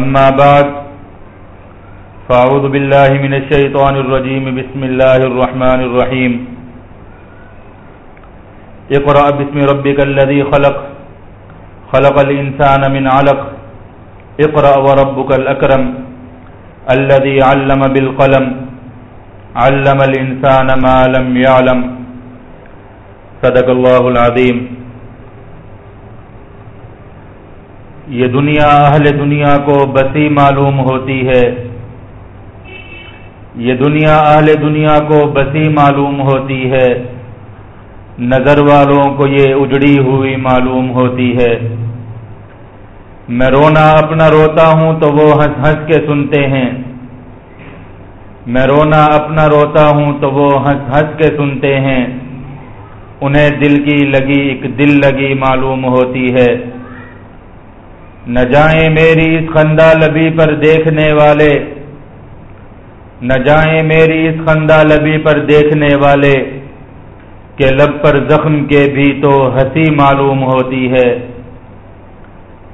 أما بعد، فأعوذ بالله من الشيطان الرجيم، بسم الله الرحمن الرحيم. اقرأ باسم ربك الذي خلق خلق الإنسان من علق. اقرأ وربك الأكرم، الذي علم بالقلم، علم الإنسان ما لم يعلم. صدق اللہ العظیم یہ دنیا، اہل دنیا کو بسی معلوم ہوتی ہے۔ یہ دنیا، اہل دنیا کو بسی معلوم ہوتی ہے۔ نظر والوں کو یہ اجڑی ہوئی معلوم ہوتی ہے۔ میں رونا، اپنا روتا ہوں تو وہ ہنس ہنس کے سنتے ہیں۔ میں رونا، اپنا روتا ہوں تو وہ ہنس ہنس کے سنتے ہیں۔ انہیں دل کی لگی، ایک دل لگی معلوم ہوتی ہے۔ نہ جائیں میری اس خندہ لبی پر دیکھنے والے، نہ جائیں میری اس خندہ لبی پر دیکھنے والے کہ لب پر زخم کے بھی تو ہنسی معلوم ہوتی ہے۔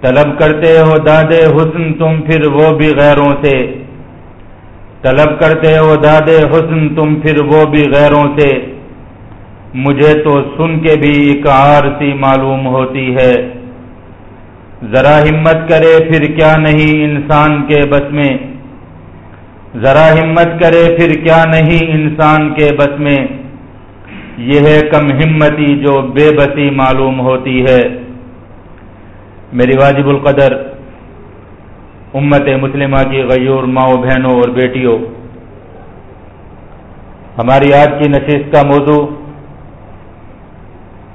طلب کرتے ہو دادے حسن تم پھر وہ بھی غیروں سے۔ طلب کرتے ہو دادے حسن تم پھر وہ بھی غیروں سے۔ مجھے تو سن کے بھی ایک سی معلوم ہوتی ہے۔ ذرا ہمت کرے پھر کیا نہیں انسان کے بس میں۔ ذرا ہمت کرے پھر کیا نہیں انسان کے بس میں۔ یہ ہے کم ہمتی جو بے بسی معلوم ہوتی ہے۔ میری واجب القدر امت مسلمہ کی غیور ماؤں بہنوں اور بیٹیوں۔ ہماری آج کی نشست کا موضوع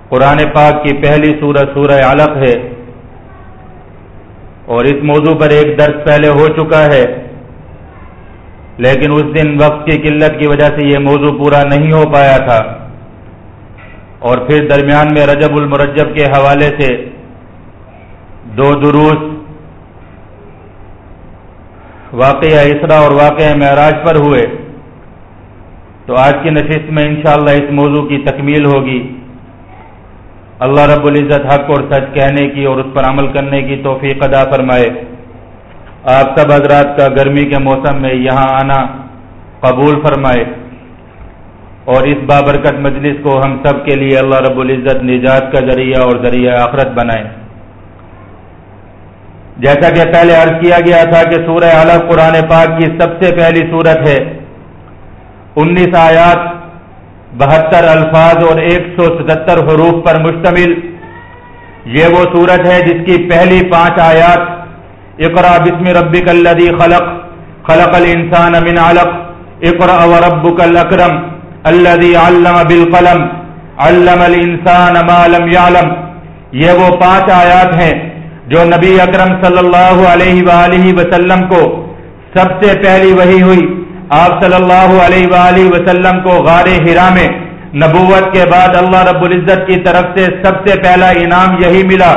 قرآن پاک کی پہلی سورت سورہ علق ہے۔ اور اس موضوع پر ایک درس پہلے ہو چکا ہے، لیکن اس دن وقت کی قلت کی وجہ سے یہ موضوع پورا نہیں ہو پایا تھا۔ اور پھر درمیان میں رجب المرجب کے حوالے سے دو دروس واقعہ اسرا اور واقعہ معراج پر ہوئے۔ تو آج کی نشست میں انشاءاللہ اس موضوع کی تکمیل ہوگی۔ اللہ رب العزت حق اور سچ کہنے کی اور اس پر عمل کرنے کی توفیق ادا فرمائے۔ آپ سب حضرات کا گرمی کے موسم میں یہاں آنا قبول فرمائے۔ اور اس بابرکت مجلس کو ہم سب کے لیے اللہ رب العزت نجات کا ذریعہ اور ذریعہ آخرت بنائے جیسا کہ پہلے عرض کیا گیا تھا کہ سورہ الگ قرآن پاک کی سب سے پہلی صورت ہے۔ انیس آیات بہتر الفاظ اور ایک سو ستہتر حروف پر مشتمل۔ یہ وہ صورت ہے جس کی پہلی پانچ آیات۔ اقرا بسم ربک الذی خلق۔ خلق الانسان من علق۔ اقرا وربک الاکرم۔ الذی علم بالقلم۔ علم الانسان ما لم يعلم یہ وہ پانچ آیات ہیں جو نبی اکرم صلی اللہ علیہ وآلہ وسلم کو سب سے پہلی وہی ہوئی۔ آپ صلی اللہ علیہ وآلہ وسلم کو غار ہرا میں نبوت کے بعد اللہ رب العزت کی طرف سے سب سے پہلا انعام یہی ملا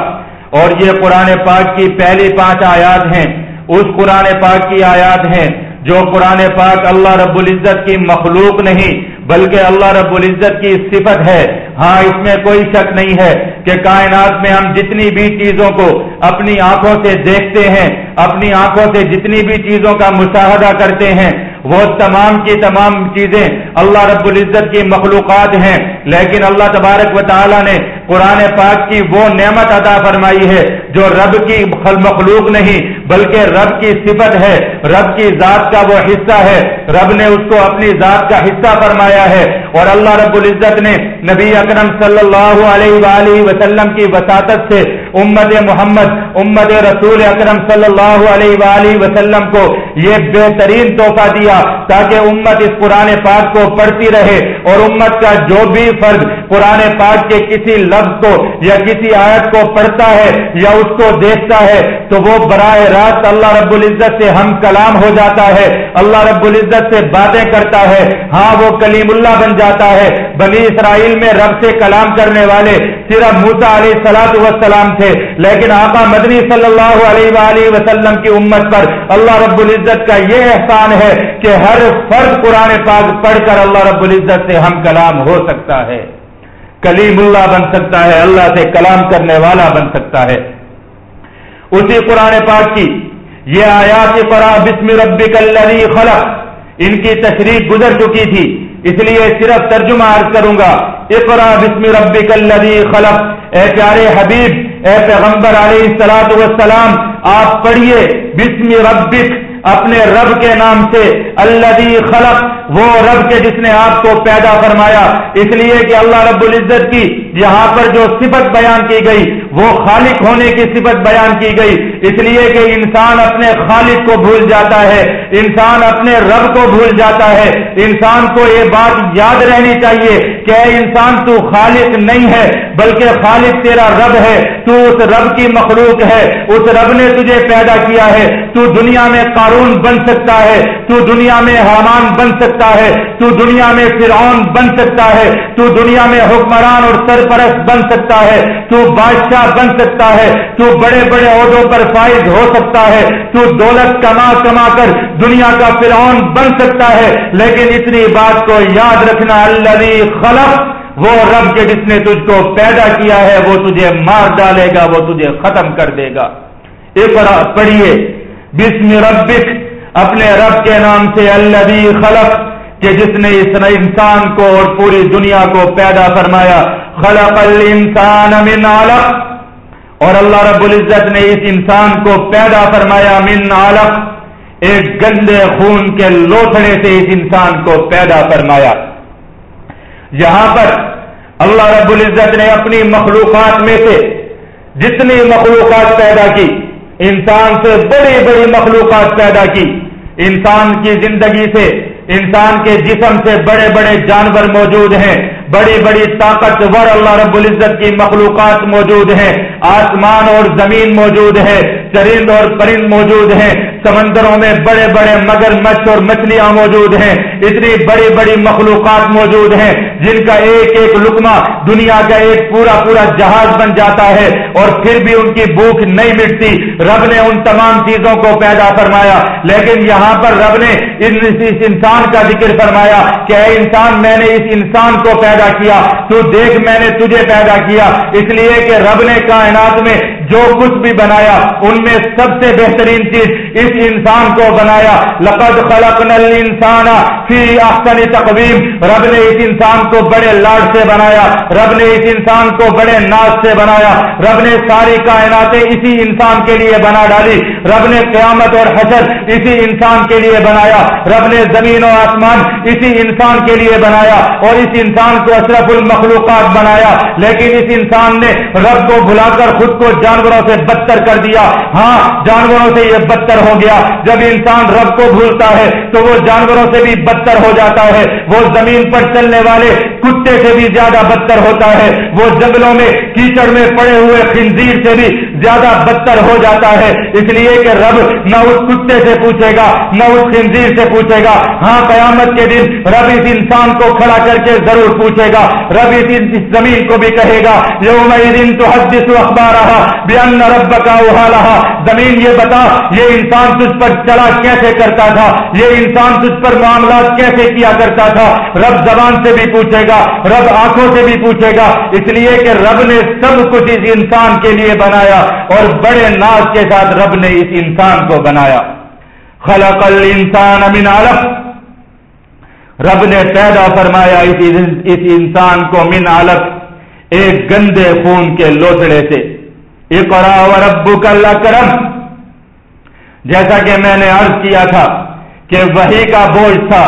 اور یہ قرآن پاک کی پہلی پانچ آیات ہیں۔ اس قرآن پاک کی آیات ہیں جو قرآن پاک اللہ رب العزت کی مخلوق نہیں بلکہ اللہ رب العزت کی صفت ہے۔ ہاں اس میں کوئی شک نہیں ہے کہ کائنات میں ہم جتنی بھی چیزوں کو اپنی آنکھوں سے دیکھتے ہیں، اپنی آنکھوں سے جتنی بھی چیزوں کا مشاہدہ کرتے ہیں وہ تمام کی تمام چیزیں اللہ رب العزت کی مخلوقات ہیں۔ لیکن اللہ تبارک و تعالی نے قرآن پاک کی وہ نعمت عطا فرمائی ہے جو رب کی مخلوق نہیں، بلکہ رب کی صفت ہے۔ رب کی ذات کا وہ حصہ ہے۔ رب نے اس کو اپنی ذات کا حصہ فرمایا ہے۔ اور اللہ رب العزت نے نبی اکرم صلی اللہ علیہ وآلہ وسلم کی وساطت سے امت محمد، امت رسول اکرم صلی اللہ علیہ وآلہ وسلم کو یہ بہترین تحفہ دیا تاکہ امت اس قرآن پاک کو پڑھتی رہے اور امت کا جو بھی فرد قرآن پاک کے کسی لفظ کو یا کسی آیت کو پڑھتا ہے یا اس کو دیکھتا ہے تو وہ براہ راست اللہ رب العزت سے ہم کلام ہو جاتا ہے، اللہ رب العزت سے باتیں کرتا ہے ہاں وہ کلیم اللہ بن جاتا ہے، بنی اسرائیل میں رب سے کلام کرنے والے صرف موسا علیہ سلاط وسلام تھے۔ لیکن آقا مدنی صلی اللہ علیہ وآلہ وسلم کی امت پر اللہ رب العزت کا یہ احسان ہے کہ ہر فرد قرآن پاک پڑھ کر اللہ رب العزت سے ہم کلام ہو سکتا ہے۔ کلیم اللہ بن سکتا ہے، اللہ سے کلام کرنے والا بن سکتا ہے۔ اسی قرآن پاک کی یہ آیات قرآ بسم ربک الذی خلق، ان کی تشریح گزر چکی تھی۔ اس لیے صرف ترجمہ عرض کروں گا اقرا بسم ربک الذی خلق۔ اے پیارے حبیب اے پیغمبر علیہ السلاط وسلام آپ پڑھیے، بسم ربک، اپنے رب کے نام سے اللہ خلق وہ رب کے جس نے آپ کو پیدا فرمایا، اس لیے کہ اللہ رب العزت کی یہاں پر جو صفت بیان کی گئی، وہ خالق ہونے کی صفت بیان کی گئی۔ اس لیے کہ انسان اپنے خالق کو بھول جاتا ہے، انسان اپنے رب کو بھول جاتا ہے۔ انسان کو یہ بات یاد رہنی چاہیے کہ انسان، تو خالق نہیں ہے، بلکہ خالق تیرا رب ہے۔ تو اس رب کی مخلوق ہے۔ اس رب نے تجھے پیدا کیا ہے۔ تو دنیا میں قارون بن سکتا ہے۔ تو دنیا میں حامان بن سکتا سکتا ہے، تو دنیا میں فرعون بن سکتا ہے، تو دنیا میں حکمران اور سرپرست بن سکتا ہے، تو بادشاہ بن سکتا ہے، تو بڑے بڑے عہدوں پر فائز ہو سکتا ہے، تو دولت کما کما کر دنیا کا فرعون بن سکتا ہے۔ لیکن اتنی بات کو یاد رکھنا اللہ خلق، وہ رب کے جس نے تجھ کو پیدا کیا ہے، وہ تجھے مار ڈالے گا، وہ تجھے ختم کر دے گا۔ ایک پڑھیے۔ بسم ربک اپنے رب کے نام سے اللہ خلق، کہ جس نے اس انسان کو اور پوری دنیا کو پیدا فرمایا۔ خلق الانسان من علق۔ اور اللہ رب العزت نے اس انسان کو پیدا فرمایا من علق۔ ایک گندے خون کے لوتھڑے سے اس انسان کو پیدا فرمایا۔ یہاں پر اللہ رب العزت نے اپنی مخلوقات میں سے جتنی مخلوقات پیدا کی، انسان سے بڑی بڑی مخلوقات پیدا کی۔ انسان کی زندگی سے، انسان کے جسم سے بڑے بڑے جانور موجود ہیں، بڑی بڑی طاقتور اللہ رب العزت کی مخلوقات موجود ہیں، آسمان اور زمین موجود ہے چرند اور پرند موجود ہیں سمندروں میں بڑے بڑے مگر مچھ اور مچھلیاں موجود ہیں، اتنی بڑی بڑی مخلوقات موجود ہیں جن کا ایک ایک لکما دنیا کا ایک پورا پورا جہاز بن جاتا ہے اور پھر بھی ان کی بھوک نہیں مٹتی۔ رب نے ان تمام چیزوں کو پیدا فرمایا۔ لیکن یہاں پر رب نے اس انسان کا ذکر فرمایا کہ اے انسان، میں نے اس انسان کو پیدا کیا۔ تو دیکھ، میں نے تجھے پیدا کیا۔ اس لیے کہ رب نے کائنات میں جو کچھ بھی بنایا، ان میں سب سے بہترین چیز اس انسان کو بنایا۔ لقد خلقنا الانسان فی احسن تقویم۔ رب نے اس انسان کو بڑے لاڈ سے بنایا، رب نے اس انسان کو بڑے ناز سے بنایا۔ رب نے ساری کائناتیں اسی انسان کے لیے بنا ڈالی۔ رب نے قیامت اور حشر اسی انسان کے لیے بنایا۔ رب نے زمین و آسمان اسی انسان کے لیے بنایا اور اس انسان کو اشرف المخلوقات بنایا۔ لیکن اس انسان نے رب کو بھلا کر خود کو جان جانوروں سے بدتر کر دیا۔ ہاں جانوروں سے یہ بدتر ہو گیا۔ جب انسان رب کو بھولتا ہے، تو وہ جانوروں سے بھی بدتر ہو جاتا ہے۔ وہ زمین پر چلنے والے کتے سے بھی زیادہ بدتر ہوتا ہے۔ وہ جنگلوں میں کیچڑ میں پڑے ہوئے خنزیر سے بھی زیادہ بدتر ہو جاتا ہے۔ اس لیے کہ رب نہ اس کتے سے پوچھے گا، نہ اس خنزیر سے پوچھے گا۔ ہاں قیامت کے دن رب اس انسان کو کھڑا کر کے ضرور پوچھے گا۔ رب اس زمین کو بھی کہے گا یوم تو حدث اخبار رہا ان رب کا رہا زمین یہ بتا، یہ انسان تجھ پر چلا کیسے کرتا تھا؟ یہ انسان تجھ پر معاملات کیسے کیا کرتا تھا؟ رب زبان سے بھی پوچھے گا، رب آنکھوں سے بھی پوچھے گا۔ اس لیے کہ رب نے سب کچھ اس انسان کے لیے بنایا اور بڑے ناز کے ساتھ رب نے اس انسان کو بنایا۔ خلق الانسان من علق۔ رب نے پیدا فرمایا اس انسان کو من علق، ایک گندے خون کے لوتڑے سے۔ اقرا و ربو کرم جیسا کہ میں نے عرض کیا تھا کہ وہی کا بوجھ تھا،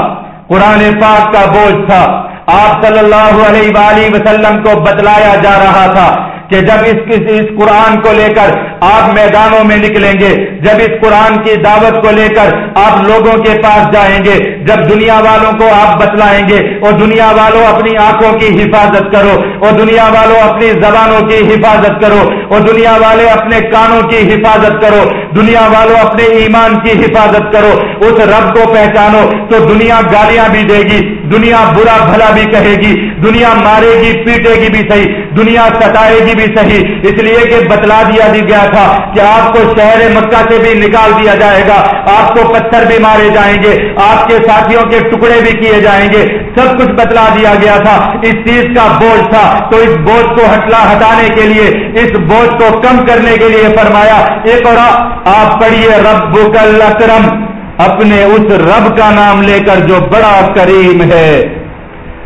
قرآن پاک کا بوجھ تھا، آپ صلی اللہ علیہ وآلہ وسلم کو بتلایا جا رہا تھا۔ کہ جب اس اس قرآن کو لے کر آپ میدانوں میں نکلیں گے، جب اس قرآن کی دعوت کو لے کر آپ لوگوں کے پاس جائیں گے، جب دنیا والوں کو آپ بتلائیں گے، اور دنیا والوں اپنی آنکھوں کی حفاظت کرو، اور دنیا والوں اپنی زبانوں کی حفاظت کرو، اور دنیا والے اپنے کانوں کی حفاظت کرو، دنیا والوں اپنے ایمان کی حفاظت کرو، اس رب کو پہچانو تو دنیا گالیاں بھی دے گی دنیا برا بھلا بھی کہے گی، دنیا مارے گی، پیٹے گی بھی صحیح، دنیا ستائے گی بھی صحیح۔ اس لیے کہ بتلا دیا بھی گیا تھا کہ آپ کو شہر مکہ سے بھی نکال دیا جائے گا، آپ کو پتھر بھی مارے جائیں گے، آپ کے ساتھیوں کے ٹکڑے بھی کیے جائیں گے۔ سب کچھ بتلا دیا گیا تھا۔ اس چیز کا بوجھ تھا۔ تو اس بوجھ کو ہٹلا ہٹانے کے لیے، اس بوجھ کو کم کرنے کے لیے فرمایا، ایک اور آپ پڑھیے رب کل اکرم۔ اپنے اس رب کا نام لے کر جو بڑا کریم ہے،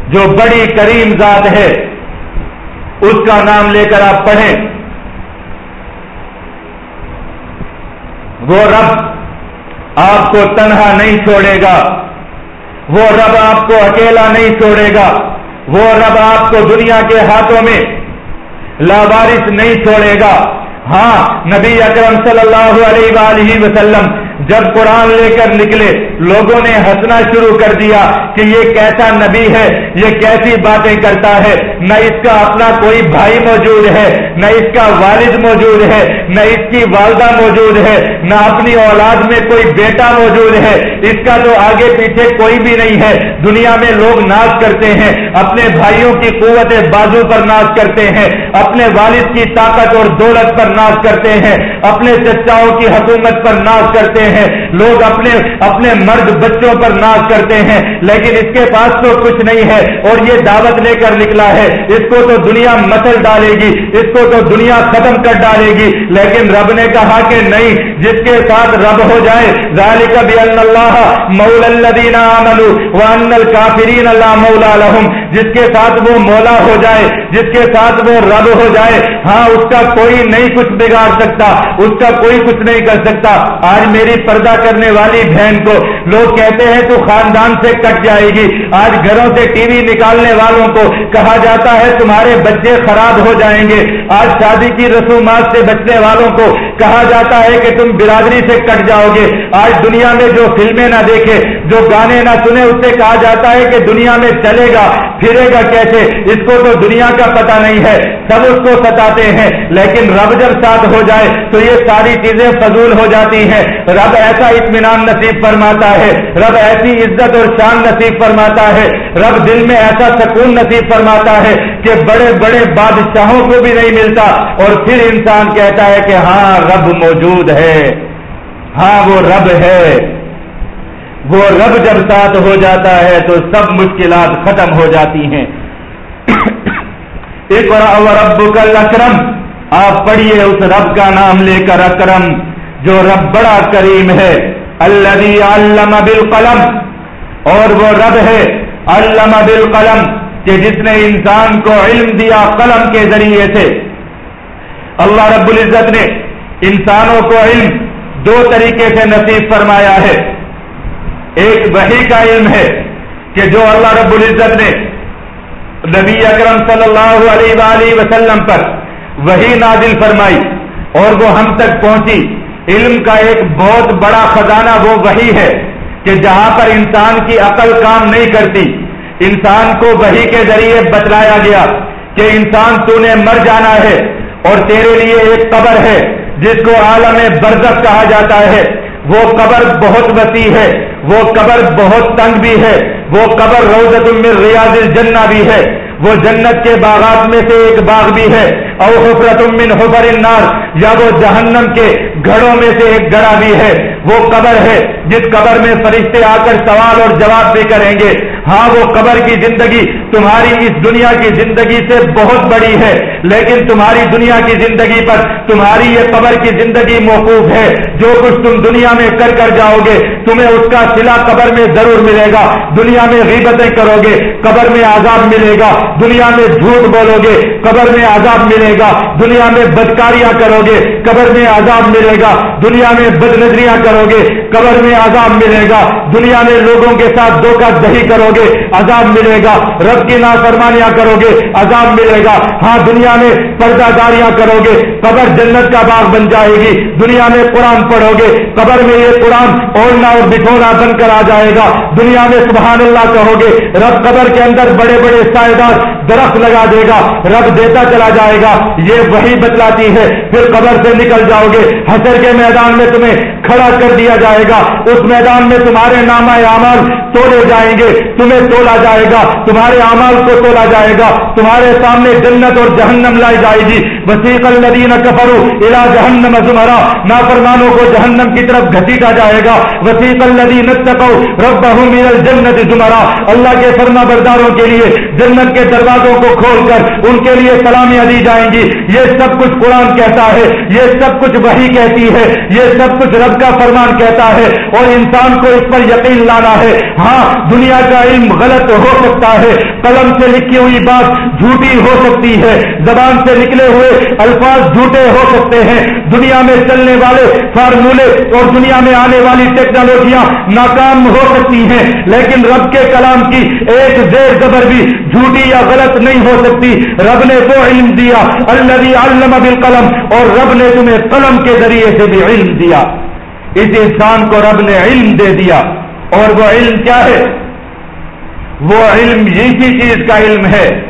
جو بڑی کریم ذات ہے، اس کا نام لے کر آپ پڑھیں۔ وہ رب آپ کو تنہا نہیں چھوڑے گا، وہ رب آپ کو اکیلا نہیں چھوڑے گا، وہ رب آپ کو دنیا کے ہاتھوں میں لاوارث نہیں چھوڑے گا۔ ہاں نبی اکرم صلی اللہ علیہ وآلہ وسلم جب قرآن لے کر نکلے، لوگوں نے ہنسنا شروع کر دیا کہ یہ کیسا نبی ہے، یہ کیسی باتیں کرتا ہے۔ نہ اس کا اپنا کوئی بھائی موجود ہے، نہ اس کا والد موجود ہے، نہ اس کی والدہ موجود ہے، نہ اپنی اولاد میں کوئی بیٹا موجود ہے۔ اس کا تو آگے پیچھے کوئی بھی نہیں ہے۔ دنیا میں لوگ ناز کرتے ہیں، اپنے بھائیوں کی قوت بازو پر ناز کرتے ہیں، اپنے والد کی طاقت اور دولت پر ناز کرتے ہیں، اپنے چچاؤں کی حکومت پر ناز کرتے ہیں لوگ اپنے اپنے مرد بچوں پر ناز کرتے ہیں، لیکن اس کے پاس تو کچھ نہیں ہے۔ اور یہ دعوت لے کر نکلا ہے۔ اس کو تو دنیا مسل ڈالے گی۔ اس کو تو دنیا ختم کر ڈالے گی۔ لیکن رب نے کہا کہ نہیں، جس کے ساتھ رب ہو جائے، ذالک اللہ مول الذین آمنوا وان الکافرین اللہ مولا لهم۔ جس کے ساتھ وہ مولا ہو جائے، جس کے ساتھ وہ رب ہو جائے ہاں اس کا کوئی نہیں کچھ بگاڑ سکتا، اس کا کوئی کچھ نہیں کر سکتا۔ آج میری پردہ کرنے والی بہن کو۔ لوگ کہتے ہیں تو خاندان سے کٹ جائے گی۔ آج گھروں سے ٹی وی نکالنے والوں کو کہا جاتا ہے تمہارے بچے خراب ہو جائیں گے۔ آج شادی کی رسومات سے بچنے والوں کو کہا جاتا ہے کہ تم برادری سے کٹ جاؤ گے۔ آج دنیا میں جو فلمیں نہ دیکھے جو گانے نہ سنے، اس سے کہا جاتا ہے کہ دنیا میں چلے گا، پھرے گا کیسے؟ اس کو تو دنیا کا پتہ نہیں ہے، سب اس کو ستاتے ہیں۔ لیکن رب جب ساتھ ہو جائے، تو یہ ساری چیزیں فضول ہو جاتی ہیں۔ رب ایسا اطمینان نصیب فرماتا ہے، رب ایسی عزت اور شان نصیب فرماتا ہے۔ رب دل میں ایسا سکون نصیب فرماتا ہے کہ بڑے بڑے بادشاہوں کو بھی نہیں ملتا۔ اور پھر انسان کہتا ہے کہ ہاں رب موجود ہے۔ ہاں وہ رب ہے۔ وہ رب جب ساتھ ہو جاتا ہے تو سب مشکلات ختم ہو جاتی ہیں۔ ایک اور رب کل اکرم آپ پڑھیے اس رب کا نام لے کر اکرم، جو رب بڑا کریم ہے۔ اللہ علم بالقلم۔ اور وہ رب ہے، علم بالقلم، کہ جس نے انسان کو علم دیا قلم کے ذریعے سے۔ اللہ رب العزت نے انسانوں کو علم دو طریقے سے نصیب فرمایا ہے۔ ایک وہی کا علم ہے کہ جو اللہ رب العزت نے نبی اکرم صلی اللہ علیہ وآلہ وسلم پر وہی نازل فرمائی اور وہ ہم تک پہنچی، علم کا ایک بہت بڑا خزانہ وہ وہی ہے کہ جہاں پر انسان کی عقل کام نہیں کرتی، انسان کو وہی کے ذریعے بتلایا گیا کہ انسان تو نے مر جانا ہے اور تیرے لیے ایک قبر ہے، جس کو عالم برزخ کہا جاتا ہے۔ وہ قبر بہت وسیع ہے وہ قبر بہت تنگ بھی ہے، وہ قبر روزت من ریاض الجنہ بھی ہے۔ وہ جنت کے باغات میں سے ایک باغ بھی ہے۔ اور حفرت من حفر النار، یا وہ جہنم کے گھڑوں میں سے ایک گڑا بھی ہے۔ وہ قبر ہے۔ جس قبر میں فرشتے آ کر سوال اور جواب بھی کریں گے ہاں وہ قبر کی زندگی تمہاری اس دنیا کی زندگی سے بہت بڑی ہے، لیکن تمہاری دنیا کی زندگی پر تمہاری یہ قبر کی زندگی موقوف ہے۔ جو کچھ تم دنیا میں کر کر جاؤ گے، تمہیں اس کا سلا قبر میں ضرور ملے گا۔ دنیا میں غیبتیں کرو گے، قبر میں عذاب ملے گا۔ دنیا میں جھوٹ بولو گے، قبر میں عذاب ملے گا۔ دنیا میں بدکاریاں کرو گے، قبر میں عذاب ملے گا۔ دنیا میں بد نظریاں کرو گے، قبر میں عذاب ملے گا۔ دنیا میں لوگوں کے ساتھ دھوکہ دہی کرو گے، عذاب ملے گا۔ رب رب کی نافرمانیاں کرو گے، عذاب ملے گا۔ ہاں دنیا میں پردہ داریاں کرو گے۔ قبر جنت کا باغ بن جائے گی۔ دنیا میں قرآن پڑھو گے۔ قبر میں یہ قرآن اوڑھنا اور بٹھونا بن کر آ جائے گا۔ دنیا میں سبحان اللہ کہو گے، رب قبر کے اندر بڑے بڑے سائے دار درخت لگا دے گا، رب دیتا چلا جائے گا۔ یہ وہی بتلاتی ہے، پھر قبر سے نکل جاؤ گے۔ حسر کے میدان میں تمہیں کھڑا کر دیا جائے گا۔ اس میدان میں تمہارے نامہ اعمال توڑے جائیں گے۔ تمہیں تولا جائے گا۔ تمہارے اعمال کو تولا جائے گا۔ تمہارے سامنے جنت اور جہنم لائی جائے گی۔ وسیق الدین کفرو الا جہنم زمرا۔ نافرمانوں کو جہنم کی طرف گھسیٹا جائے گا۔ وسیق الدین رب من الجنت زمرا۔ اللہ کے فرما برداروں کے لیے جنت کے دروازوں کو کھول کر ان کے لیے سلامیاں دی جائیں گی۔ یہ سب کچھ قرآن کہتا ہے، یہ سب کچھ وہی کہتی ہے، یہ سب کچھ رب کا فرمان کہتا ہے اور انسان کو اس پر یقین لانا ہے۔ ہاں دنیا کا علم غلط ہو سکتا ہے، قلم سے لکھی ہوئی بات جھوٹی ہو سکتی ہے، زبان سے نکلے ہوئے الفاظ جھوٹے ہو سکتے ہیں۔ دنیا میں چلنے والے فارمولے اور دنیا میں آنے والی ٹیکنالوجیاں ناکام ہو سکتی ہیں، لیکن رب کے کلام کی ایک زیر زبر بھی جھوٹی یا غلط غلط نہیں ہو سکتی۔ رب نے وہ علم دیا اللہ علم بالقلم، اور رب نے تمہیں قلم کے ذریعے سے بھی علم دیا۔ اس انسان کو رب نے علم دے دیا۔ اور وہ علم کیا ہے؟ وہ علم اسی چیز کا علم ہے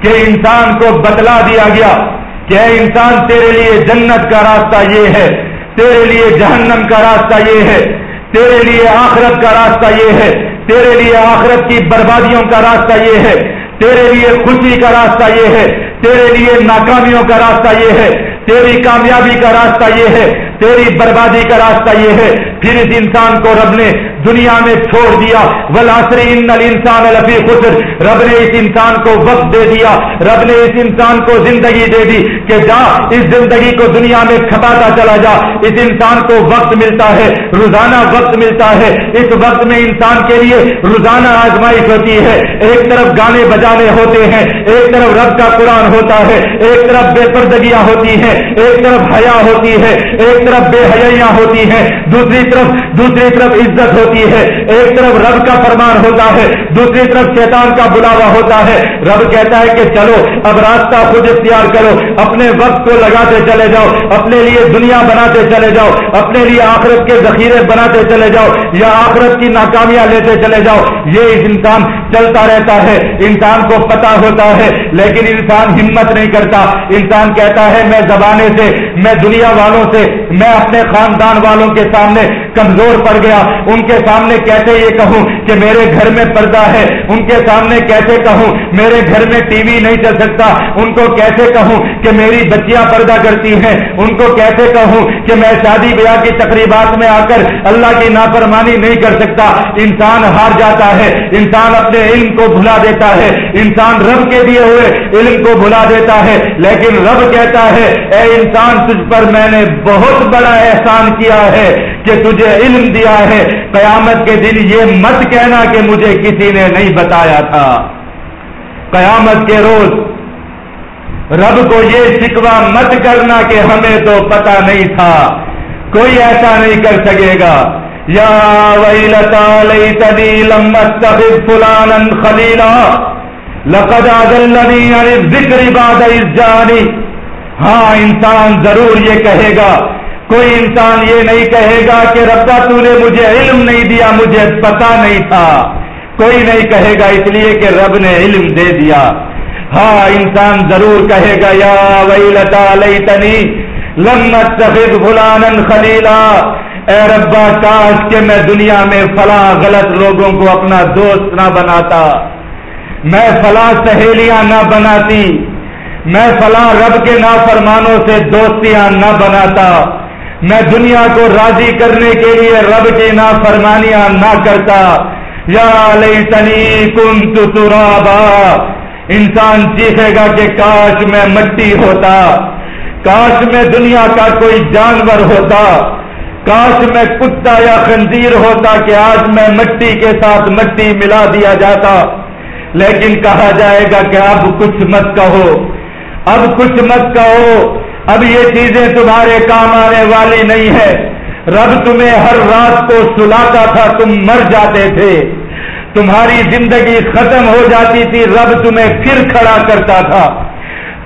کہ انسان کو بتلا دیا گیا کہ اے انسان، تیرے لیے جنت کا راستہ یہ ہے، تیرے لیے جہنم کا راستہ یہ ہے، تیرے لیے آخرت کا راستہ یہ ہے، تیرے لیے آخرت کی بربادیوں کا راستہ یہ ہے۔ تیرے لیے خوشی کا راستہ یہ ہے، تیرے لیے ناکامیوں کا راستہ یہ ہے، تیری کامیابی کا راستہ یہ ہے۔ تیری بربادی کا راستہ یہ ہے۔ پھر اس انسان کو رب نے دنیا میں چھوڑ دیا۔ ولاسری ان انسان الفی خسر۔ رب نے اس انسان کو وقت دے دیا۔ رب نے اس انسان کو زندگی دے دی کہ جا، اس زندگی کو دنیا میں کھپاتا چلا جا۔ اس انسان کو وقت ملتا ہے۔ روزانہ وقت ملتا ہے۔ اس وقت میں انسان کے لیے روزانہ آزمائش ہوتی ہے۔ ایک طرف گانے بجانے ہوتے ہیں۔ ایک طرف رب کا قرآن ہوتا ہے۔ ایک طرف بے پردگیاں ہوتی ہیں۔ ایک طرف حیا ہوتی ہے۔ ایک طرف بے حیاں ہوتی ہیں، دوسری طرف دوسری طرف عزت ہوتی ہے۔ ایک طرف رب کا فرمان ہوتا ہے، دوسری طرف شیطان کا بلاوا ہوتا ہے۔ رب کہتا ہے کہ چلو، اب راستہ خود اختیار کرو۔ اپنے وقت کو لگاتے چلے جاؤ۔ اپنے لیے دنیا بناتے چلے جاؤ۔ اپنے لیے آخرت کے ذخیرے بناتے چلے جاؤ۔ یا آخرت کی ناکامیاں لیتے چلے جاؤ۔ یہ انسان چلتا رہتا ہے۔ انسان کو پتا ہوتا ہے، لیکن انسان ہمت نہیں کرتا۔ انسان کہتا ہے، میں زبانے سے، میں دنیا والوں سے میں اپنے خاندان والوں کے سامنے کمزور پڑ گیا۔ ان کے سامنے کیسے یہ کہوں کہ میرے گھر میں پردہ ہے؟ ان کے سامنے کیسے کہوں میرے گھر میں ٹی وی نہیں چل سکتا؟ ان کو کیسے کہوں کہ میری بچیاں پردہ کرتی ہیں؟ ان کو کیسے کہوں کہ میں شادی بیاہ کی تقریبات میں آ کر اللہ کی نافرمانی نہیں کر سکتا؟ انسان ہار جاتا ہے، انسان اپنے علم کو بھلا دیتا ہے، انسان رب کے دیے ہوئے علم کو بھلا دیتا ہے، لیکن رب کہتا ہے، اے انسان تجھ پر میں نے بہت بڑا احسان کیا ہے کہ تجھے علم دیا ہے۔ قیامت کے دن یہ مت کہنا کہ مجھے کسی نے نہیں بتایا تھا۔ قیامت کے روز رب کو یہ شکوا مت کرنا کہ ہمیں تو پتا نہیں تھا۔ کوئی ایسا نہیں کر سکے گا۔ یا وہی لتا لئی تنی لمت فلان خلیلا لقد عن ذکر باد جانی۔ ہاں انسان ضرور یہ کہے گا کوئی انسان یہ نہیں کہے گا کہ ربا تو نے مجھے علم نہیں دیا، مجھے پتا نہیں تھا۔ کوئی نہیں کہے گا اس لیے کہ رب نے علم دے دیا۔ ہاں انسان ضرور کہے گا، یا وہی لتا لئی تنی لمت خلیلا۔ اے ربا، کاش کہ میں دنیا میں فلاں غلط لوگوں کو اپنا دوست نہ بناتا۔ میں فلاں سہیلیاں نہ بناتی۔ میں فلاں رب کے نافرمانوں سے دوستیاں نہ بناتا۔ میں دنیا کو راضی کرنے کے لیے رب کی نا فرمانیاں نہ کرتا۔ یا لئی تنی کن ترابا، انسان چیخے گا کہ کاش میں مٹی ہوتا۔ کاش میں دنیا کا کوئی جانور ہوتا۔ کاش میں کتا یا خنزیر ہوتا کہ آج میں مٹی کے ساتھ مٹی ملا دیا جاتا۔ لیکن کہا جائے گا کہ اب کچھ مت کہو۔ اب کچھ مت کہو۔ اب یہ چیزیں تمہارے کام آنے والی نہیں ہے۔ رب تمہیں ہر رات کو سلاتا تھا، تم مر جاتے تھے۔ تمہاری زندگی ختم ہو جاتی تھی، رب تمہیں پھر کھڑا کرتا تھا۔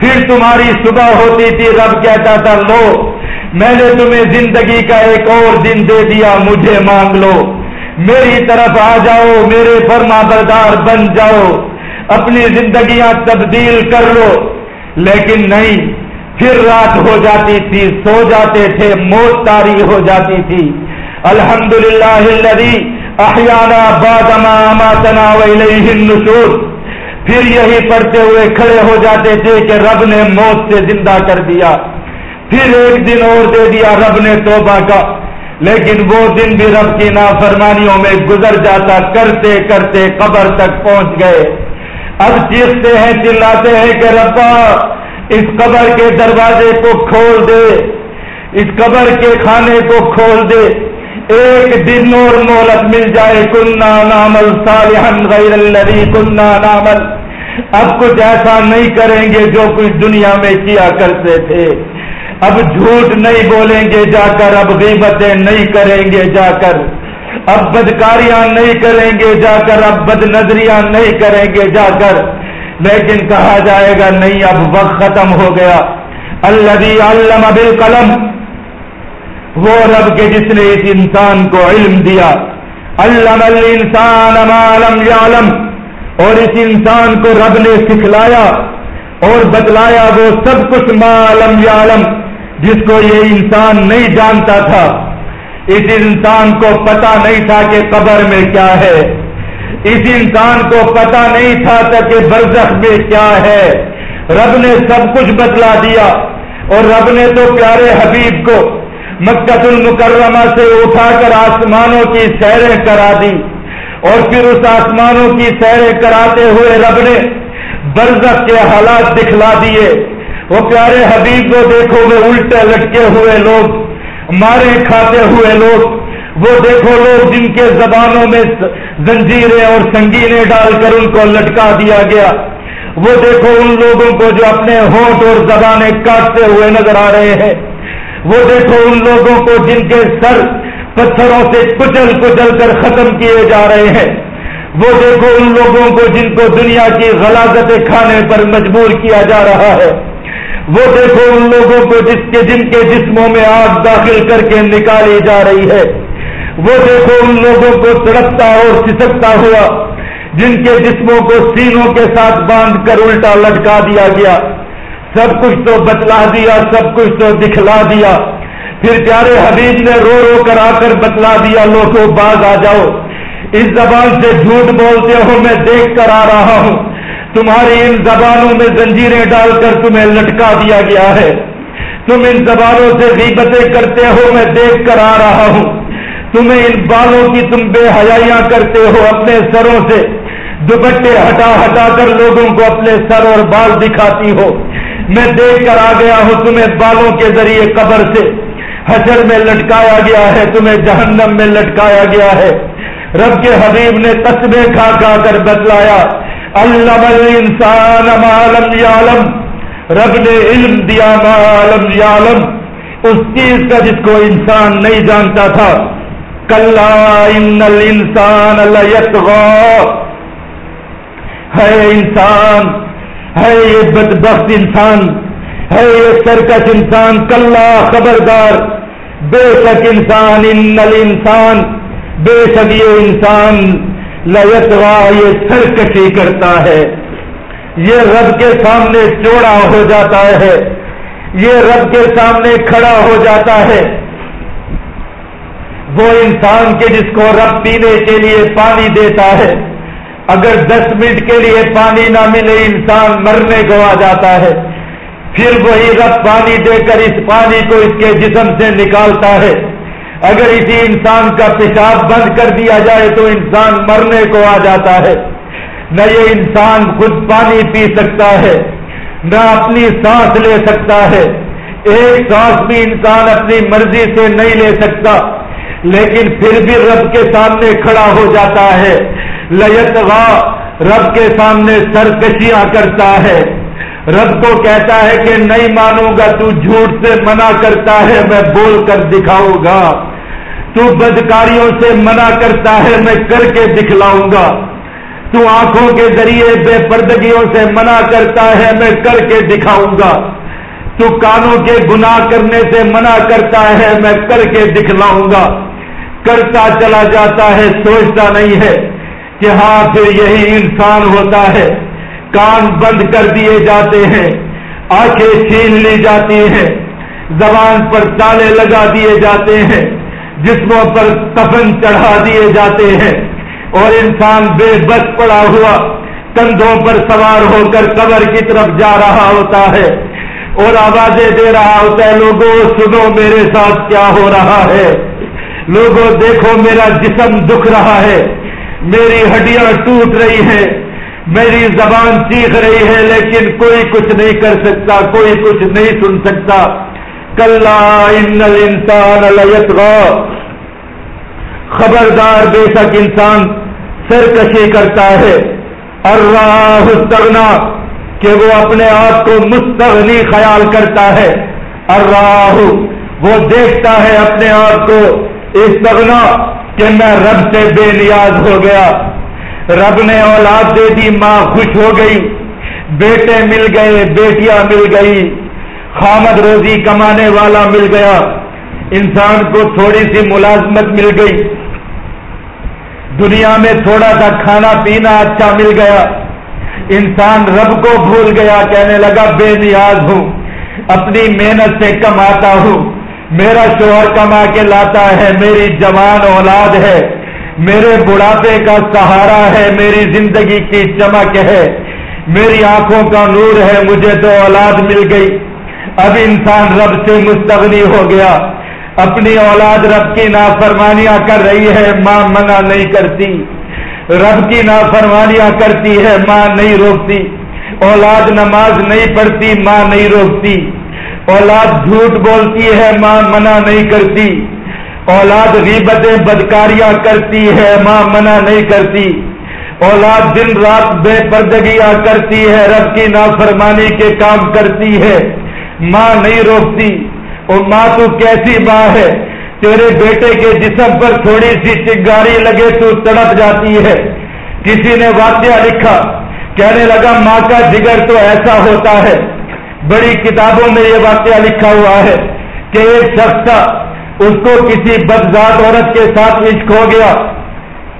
پھر تمہاری صبح ہوتی تھی، رب کہتا تھا، لو، میں نے تمہیں زندگی کا ایک اور دن دے دیا، مجھے مانگ لو۔ میری طرف آ جاؤ، میرے فرما بردار بن جاؤ۔ اپنی زندگیاں تبدیل کر لو۔ لیکن نہیں پھر رات ہو جاتی تھی، سو جاتے تھے، موت تاری ہو جاتی تھی۔ الحمد للہ احیانہ بادما ماتنا النشور۔ پھر یہی پڑھتے ہوئے کھڑے ہو جاتے تھے کہ رب نے موت سے زندہ کر دیا۔ پھر ایک دن اور دے دیا رب نے توبہ کا۔ لیکن وہ دن بھی رب کی نافرمانیوں میں گزر جاتا، کرتے کرتے قبر تک پہنچ گئے۔ اب چیختے ہیں، چلاتے ہیں کہ ربا اس قبر کے دروازے کو کھول دے، اس قبر کے کھانے کو کھول دے۔ ایک دن اور مہلت مل جائے۔ کنہ نامل صالحن غیر الذی کنہ نامل اب کچھ ایسا نہیں کریں گے جو کچھ دنیا میں کیا کرتے تھے۔ اب جھوٹ نہیں بولیں گے، جا کر اب غیبتیں نہیں کریں گے، جا کر اب بدکاریاں نہیں کریں گے، جا کر اب بد نظریاں نہیں کریں گے، جا کر لیکن کہا جائے گا نہیں، اب وقت ختم ہو گیا۔ اللہ علم ابل قلم وہ رب کے جس نے اس انسان کو علم دیا۔ علم الانسان ما لم یعلم اور اس انسان کو رب نے سکھلایا اور بتلایا وہ سب کچھ معلوم یعلم جس کو یہ انسان نہیں جانتا تھا۔ اس انسان کو پتا نہیں تھا کہ قبر میں کیا ہے۔ اس انسان کو پتا نہیں تھا کہ برزخ میں کیا ہے۔ رب نے سب کچھ بتلا دیا اور رب نے تو پیارے حبیب کو مکت المکرمہ سے اٹھا کر آسمانوں کی سیریں کرا دی۔ اور پھر اس آسمانوں کی سیریں کراتے ہوئے رب نے برزخ کے حالات دکھلا دیے۔ وہ پیارے حبیب کو دیکھو گے، الٹے لٹکے ہوئے لوگ، مارے کھاتے ہوئے لوگ۔ وہ دیکھو لوگ جن کے زبانوں میں زنجیریں اور سنگینے ڈال کر ان کو لٹکا دیا گیا۔ وہ دیکھو ان لوگوں کو جو اپنے ہونٹ اور زبانیں کاٹتے ہوئے نظر آ رہے ہیں۔ وہ دیکھو ان لوگوں کو جن کے سر پتھروں سے کچل کچل کر ختم کیے جا رہے ہیں۔ وہ دیکھو ان لوگوں کو جن کو دنیا کی غلاظتیں کھانے پر مجبور کیا جا رہا ہے۔ وہ دیکھو ان لوگوں کو جس کے جن کے جسموں میں آگ داخل کر کے نکالی جا رہی ہے۔ وہ دیکھو ان لوگوں کو سڑکتا اور سسکتا ہوا، جن کے جسموں کو سینوں کے ساتھ باندھ کر الٹا لٹکا دیا گیا۔ سب کچھ تو بتلا دیا، سب کچھ تو دکھلا دیا۔ پھر پیارے حبیب نے رو رو کر آ کر بتلا دیا لوگوں باز آ جاؤ۔ اس زبان سے جھوٹ بولتے ہو، میں دیکھ کر آ رہا ہوں۔ تمہاری ان زبانوں میں زنجیریں ڈال کر تمہیں لٹکا دیا گیا ہے۔ تم ان زبانوں سے غیبتیں کرتے ہو، میں دیکھ کر آ رہا ہوں۔ تمہیں ان بالوں کی تم بے حیاں کرتے ہو اپنے سروں سے۔ دوپٹے ہٹا ہٹا کر لوگوں کو اپنے سر اور بال دکھاتی ہو۔ میں دیکھ کر آ گیا ہوں تمہیں بالوں کے ذریعے قبر سے۔ حشر میں لٹکایا گیا ہے، تمہیں جہنم میں لٹکایا گیا ہے۔ رب کے حبیب نے قصبے کھا کھا کر بتلایا، علم الانسان ما لم یعلم۔ رب نے علم دیا ما لم یعلم۔ اس چیز کا جس کو انسان نہیں جانتا تھا کل ان الانسان لیتغا ہے انسان ہے یہ بدبخت انسان ہے یہ سرکش انسان کل خبردار. بے شک انسان ان الانسان بے شک یہ انسان لتوا یہ سرکشی کرتا ہے. یہ رب کے سامنے چوڑا ہو جاتا ہے، یہ رب کے سامنے کھڑا ہو جاتا ہے. وہ انسان کے جس کو رب پینے کے لیے پانی دیتا ہے، اگر دس منٹ کے لیے پانی نہ ملے، انسان مرنے کو آ جاتا ہے۔ پھر وہی رب پانی دے کر اس پانی کو اس کے جسم سے نکالتا ہے۔ اگر اسی انسان کا پیشاب بند کر دیا جائے تو انسان مرنے کو آ جاتا ہے۔ نہ یہ انسان خود پانی پی سکتا ہے، نہ اپنی سانس لے سکتا ہے۔ ایک سانس بھی انسان اپنی مرضی سے نہیں لے سکتا۔ لیکن پھر بھی رب کے سامنے کھڑا ہو جاتا ہے۔ لت رب کے سامنے سرکشیاں کرتا ہے۔ رب کو کہتا ہے کہ نہیں مانوں گا، تو جھوٹ سے منع کرتا ہے، میں بول کر دکھاؤں گا۔ تو بدکاریوں سے منع کرتا ہے، میں کر کے دکھلاؤں گا۔ تو آنکھوں کے ذریعے بے پردگیوں سے منع کرتا ہے، میں کر کے دکھاؤں گا۔ تو کانوں کے گناہ کرنے سے منع کرتا ہے، میں کر کے دکھلاؤں گا۔ کرتا چلا جاتا ہے، سوچتا نہیں ہے کہ ہاں پھر یہی انسان ہوتا ہے۔ کان بند کر دیے جاتے ہیں، آنکھیں چھین لی جاتی ہیں۔ زبان پر تالے لگا دیے جاتے ہیں، جسموں پر کفن چڑھا دیے جاتے ہیں۔ اور انسان بے بس پڑا ہوا، کندھوں پر سوار ہو کر قبر کی طرف جا رہا ہوتا ہے۔ اور آوازیں دے رہا ہوتا ہے لوگوں سنو میرے ساتھ کیا ہو رہا ہے۔ لوگوں دیکھو میرا جسم دکھ رہا ہے۔ میری ہڈیاں ٹوٹ رہی ہیں۔ میری زبان چیخ رہی ہے، لیکن کوئی کچھ نہیں کر سکتا، کوئی کچھ نہیں سن سکتا۔ کل انسان خبردار، بے شک انسان سرکشی کرتا ہے۔ اللہ کہ وہ اپنے آپ کو مستغنی خیال کرتا ہے۔ اللہ وہ دیکھتا ہے اپنے آپ کو۔ استغنا، کہ میں رب سے بے نیاز ہو گیا۔ رب نے اولاد دے دی، ماں خوش ہو گئی۔ بیٹے مل گئے، بیٹیاں مل گئی۔ خامد روزی کمانے والا مل گیا۔ انسان کو تھوڑی سی ملازمت مل گئی۔ دنیا میں تھوڑا سا کھانا پینا اچھا مل گیا۔ انسان رب کو بھول گیا، کہنے لگا، بے نیاز ہوں، اپنی محنت سے کماتا ہوں۔ میرا شوہر کما کے لاتا ہے، میری جوان اولاد ہے۔ میرے بڑھاپے کا سہارا ہے، میری زندگی کی چمک ہے۔ میری آنکھوں کا نور ہے، مجھے تو اولاد مل گئی۔ اب انسان رب سے مستغنی ہو گیا۔ اپنی اولاد رب کی نافرمانیاں کر رہی ہے، ماں منع نہیں کرتی۔ رب کی نافرمانیاں کرتی ہے، ماں نہیں روکتی۔ اولاد نماز نہیں پڑھتی، ماں نہیں روکتی۔ اولاد جھوٹ بولتی ہے، ماں منع نہیں کرتی۔ اولاد غیبتیں، بدکاریاں کرتی ہے، ماں منع نہیں کرتی۔ اولاد دن رات بے پردگیاں کرتی ہے، رب کی نافرمانی کے کام کرتی ہے، ماں نہیں روکتی۔ اور ماں تو کیسی ماں ہے؟ تیرے بیٹے کے جسم پر تھوڑی سی چنگاری لگے تو تڑپ جاتی ہے۔ کسی نے واقعہ لکھا، کہنے لگا، ماں کا جگر تو ایسا ہوتا ہے۔ بڑی کتابوں میں یہ واقعہ لکھا ہوا ہے کہ ایک شخص تھا، اس کو کسی بدذات عورت کے ساتھ عشق ہو گیا۔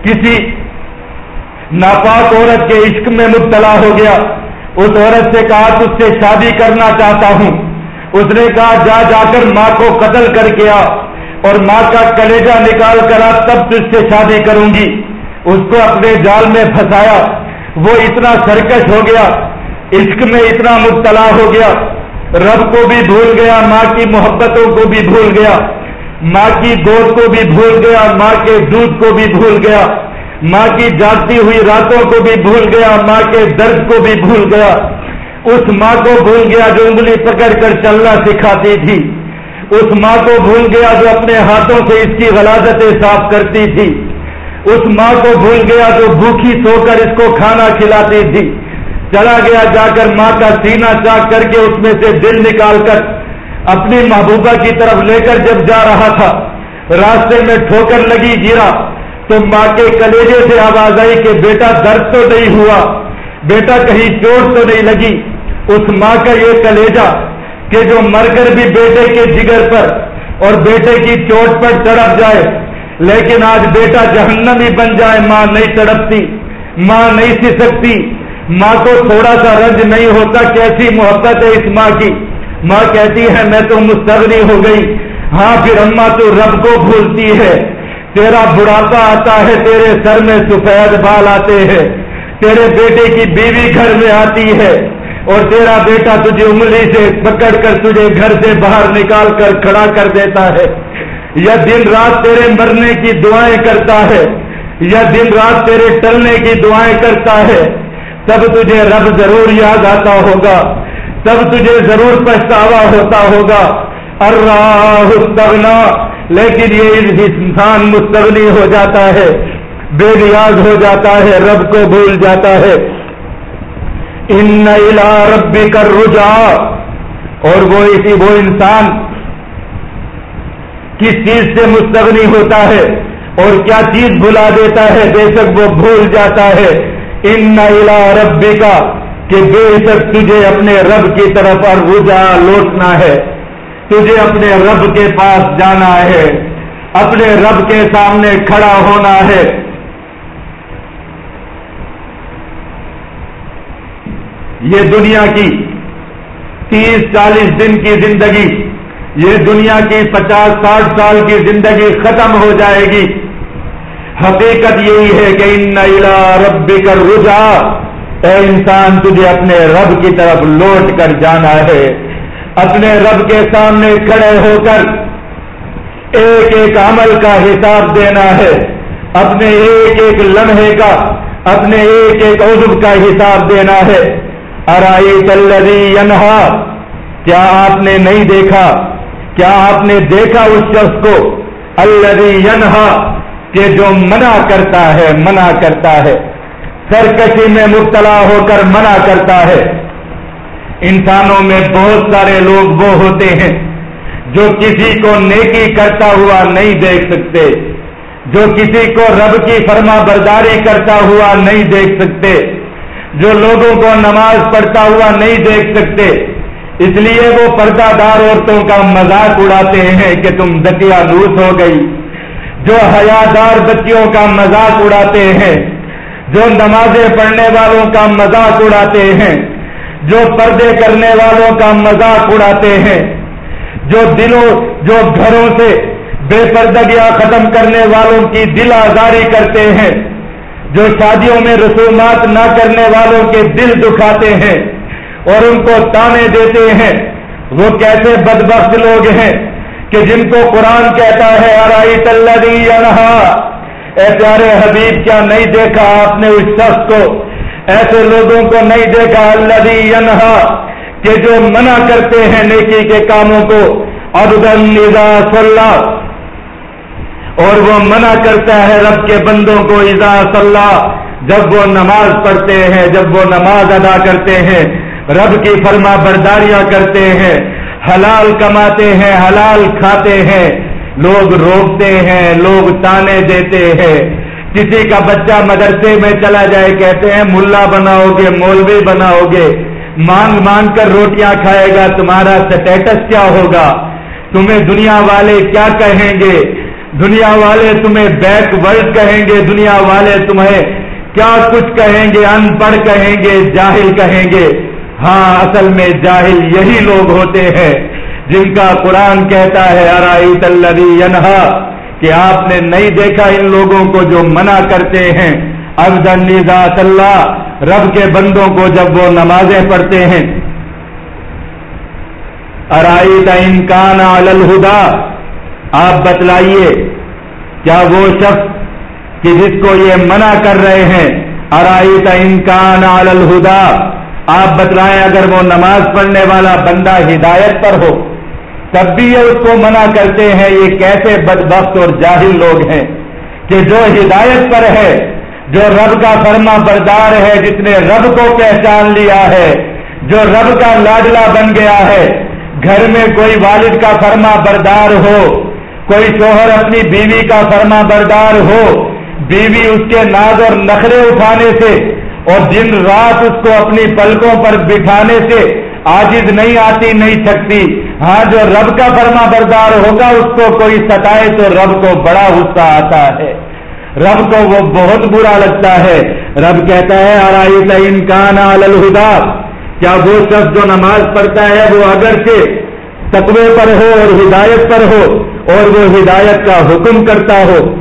کسی ناپاک عورت کے عشق میں مبتلا ہو گیا۔ اس عورت سے کہا، تجھ سے شادی کرنا چاہتا ہوں۔ اس نے کہا، جا جا کر ماں کو قتل کر کے آ۔ اور ماں کا کلیجا نکال کر آ تب تجھ سے شادی کروں گی۔ اس کو اپنے جال میں پھنسایا۔ وہ اتنا سرکش ہو گیا۔ عشق میں اتنا مبتلا ہو گیا۔ رب کو بھی بھول گیا، ماں کی محبتوں کو بھی بھول گیا۔ ماں کی گود کو بھی بھول گیا، ماں کے دودھ کو بھی بھول گیا۔ ماں کی جاگتی ہوئی راتوں کو بھی بھول گیا، ماں کے درد کو بھی بھول گیا۔ اس ماں کو بھول گیا جو انگلی پکڑ کر چلنا سکھاتی تھی۔ اس ماں کو بھول گیا جو اپنے ہاتھوں سے اس کی غلازتیں صاف کرتی تھی۔ اس ماں کو بھول گیا جو بھوکھی سو کر اس کو کھانا کھلاتی تھی۔ چلا گیا جا کر ماں کا سینہ چاک کر کے اس میں سے دل نکال کر اپنی محبوبہ کی طرف لے کر جب جا رہا تھا، راستے میں ٹھوکر لگی گرا، تو ماں کے کلیجے سے آواز آئی کہ بیٹا درد تو نہیں ہوا، بیٹا کہیں چوٹ تو نہیں لگی۔ اس ماں کا یہ کلیجا کہ جو مر کر بھی بیٹے کے جگر پر اور بیٹے کی چوٹ پر تڑپ جائے، لیکن آج بیٹا جہنم ہی بن جائے، ماں نہیں تڑپتی، ماں نہیں سی سکتی۔ ماں کو تھوڑا سا رنج نہیں ہوتا، کیسی محبت ہے اس ماں کی؟ ماں کہتی ہے، میں تو مستغنی ہو گئی۔ ہاں پھر اما تو رب کو بھولتی ہے۔ تیرا بڑھاپا آتا ہے، تیرے سر میں سفید بال آتے ہیں۔ تیرے بیٹے کی بیوی گھر میں آتی ہے۔ اور تیرا بیٹا تجھے انگلی سے پکڑ کر تجھے گھر سے باہر نکال کر کھڑا کر دیتا ہے۔ یا دن رات تیرے مرنے کی دعائیں کرتا ہے۔ یا دن رات تیرے ٹلنے کی دعائیں کرتا ہے۔ تب تجھے رب ضرور یاد آتا ہوگا۔ تب تجھے ضرور پچھتاوا ہوتا ہوگا۔ استغنا لیکن یہ انسان مستغنی ہو جاتا ہے۔ بے نیاز ہو جاتا ہے۔ رب کو بھول جاتا ہے۔ ان ربی کر رجا اور وہ اسی وہ انسان کس چیز سے مستغنی ہوتا ہے اور کیا چیز بھلا دیتا ہے بے شک وہ بھول جاتا ہے ان ربی کا کہ بے شک تجھے اپنے رب کی طرف اور رجا لوٹنا ہے، تجھے اپنے رب کے پاس جانا ہے، اپنے رب کے سامنے کھڑا ہونا ہے۔ یہ دنیا کی تیس چالیس دن کی زندگی، یہ دنیا کی پچاس ساٹھ سال کی زندگی ختم ہو جائے گی۔ حقیقت یہی ہے کہ ان رب کر رجا اے انسان، تجھے اپنے رب کی طرف لوٹ کر جانا ہے۔ اپنے رب کے سامنے کھڑے ہو کر ایک ایک عمل کا حساب دینا ہے۔ اپنے ایک ایک لمحے کا، اپنے ایک ایک عزب کا حساب دینا ہے۔ ارائی ینہا، کیا آپ نے نہیں دیکھا؟ کیا آپ نے دیکھا اس شخص کو؟ الری ینہا، کہ جو منع کرتا ہے، منع کرتا ہے۔ سرکشی میں مبتلا ہو کر منع کرتا ہے۔ انسانوں میں بہت سارے لوگ وہ ہوتے ہیں جو کسی کو نیکی کرتا ہوا نہیں دیکھ سکتے، جو کسی کو رب کی فرما برداری کرتا ہوا نہیں دیکھ سکتے۔ جو لوگوں کو نماز پڑھتا ہوا نہیں دیکھ سکتے، اس لیے وہ پردہ دار عورتوں کا مذاق اڑاتے ہیں کہ تم دتیا لوس ہو گئی۔ جو حیادار بچیوں کا مذاق اڑاتے ہیں، جو نمازیں پڑھنے والوں کا مذاق اڑاتے ہیں، جو پردے کرنے والوں کا مذاق اڑاتے ہیں، جو دلوں، جو گھروں سے بے پردگیاں ختم کرنے والوں کی دل آزاری کرتے ہیں۔ جو شادیوں میں رسومات نہ کرنے والوں کے دل دکھاتے ہیں اور ان کو تانے دیتے ہیں، وہ کیسے بدبخت لوگ ہیں کہ جن کو قرآن کہتا ہے ارائی تلدی اے پیارے حبیب، کیا نہیں دیکھا آپ نے اس شخص کو؟ ایسے لوگوں کو نہیں دیکھا اللہ کہ جو منع کرتے ہیں نیکی کے کاموں کو۔ صلاح اور وہ منع کرتا ہے رب کے بندوں کو، اذا صلاح جب وہ نماز پڑھتے ہیں، جب وہ نماز ادا کرتے ہیں، رب کی فرما برداریاں کرتے ہیں، حلال کماتے ہیں، حلال کھاتے ہیں، لوگ روکتے ہیں، لوگ تانے دیتے ہیں۔ کسی کا بچہ مدرسے میں چلا جائے، کہتے ہیں، ملا بناؤ گے، مولوی بناؤ گے، مانگ مانگ کر روٹیاں کھائے گا، تمہارا سٹیٹس کیا ہوگا؟ تمہیں دنیا والے کیا کہیں گے؟ دنیا والے تمہیں بیک ورڈ کہیں گے، دنیا والے تمہیں کیا کچھ کہیں گے، ان پڑھ کہیں گے، جاہل کہیں گے۔ ہاں اصل میں جاہل یہی لوگ ہوتے ہیں جن کا قرآن کہتا ہے ارائی تلری ینہا، کہ آپ نے نہیں دیکھا ان لوگوں کو جو منع کرتے ہیں۔ افزن ذات اللہ، رب کے بندوں کو جب وہ نمازیں پڑھتے ہیں۔ ارائی کا انکان الہدا آپ بتلائیے، کیا وہ شخص کہ جس کو یہ منع کر رہے ہیں ارائی کا انکان الہدا، آپ بتلائیں اگر وہ نماز پڑھنے والا بندہ ہدایت پر ہو، تب بھی یہ اس کو منع کرتے ہیں، یہ کیسے بدبخت اور جاہل لوگ ہیں کہ جو ہدایت پر ہے، جو رب کا فرما بردار ہے، جس نے رب کو پہچان لیا ہے، جو رب کا لاڈلا بن گیا ہے، گھر میں کوئی والد کا فرما بردار ہو کوئی شوہر اپنی بیوی کا فرما بردار ہو، بیوی اس کے ناز اور نخرے اٹھانے سے اور دن رات اس کو اپنی پلکوں پر بٹھانے سے آجز نہیں آتی، نہیں تھکتی۔ ہاں جو رب کا فرما بردار ہوگا، اس کو کوئی ستائے تو رب کو بڑا غصہ آتا ہے۔ رب کو وہ بہت برا لگتا ہے۔ رب کہتا ہے آرائی تعین کان الہدا؟ کیا وہ شخص جو نماز پڑھتا ہے، وہ اگر سے تقوی پر ہو اور ہدایت پر ہو اور وہ ہدایت کا حکم کرتا ہو۔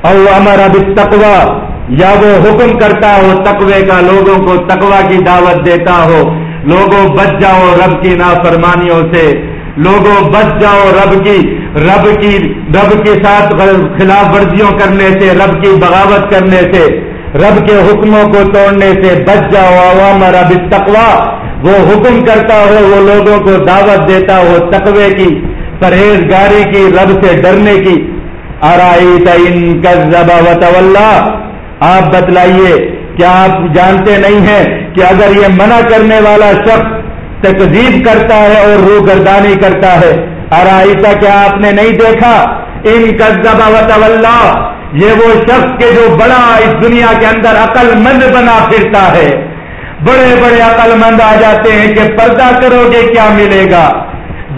اور ہمارا بھی تقوا یا وہ حکم کرتا ہو تقوی کا، لوگوں کو تقوا کی دعوت دیتا ہو۔ لوگوں بچ جاؤ رب کی نافرمانیوں سے۔ لوگوں بچ جاؤ رب کی رب کی، رب کے ساتھ خلاف ورزیوں کرنے سے، رب کی بغاوت کرنے سے۔ رب کے حکموں کو توڑنے سے بچ جاؤ، عوام رب تقوا وہ حکم کرتا ہو وہ لوگوں کو دعوت دیتا ہو تقوی کی، پرہیزگاری کی، رب سے ڈرنے کی۔ آرائی تعین کر آپ بتلائیے، کیا آپ جانتے نہیں ہیں کہ اگر یہ منع کرنے والا شخص تقزیب کرتا ہے اور روح گردانی کرتا ہے ارائی کیا آپ نے نہیں دیکھا؟ ان کا یہ وہ شخص کے جو بڑا اس دنیا کے اندر عقل مند بنا پھرتا ہے۔ بڑے بڑے عقل مند آ جاتے ہیں کہ پردہ کرو گے کیا ملے گا؟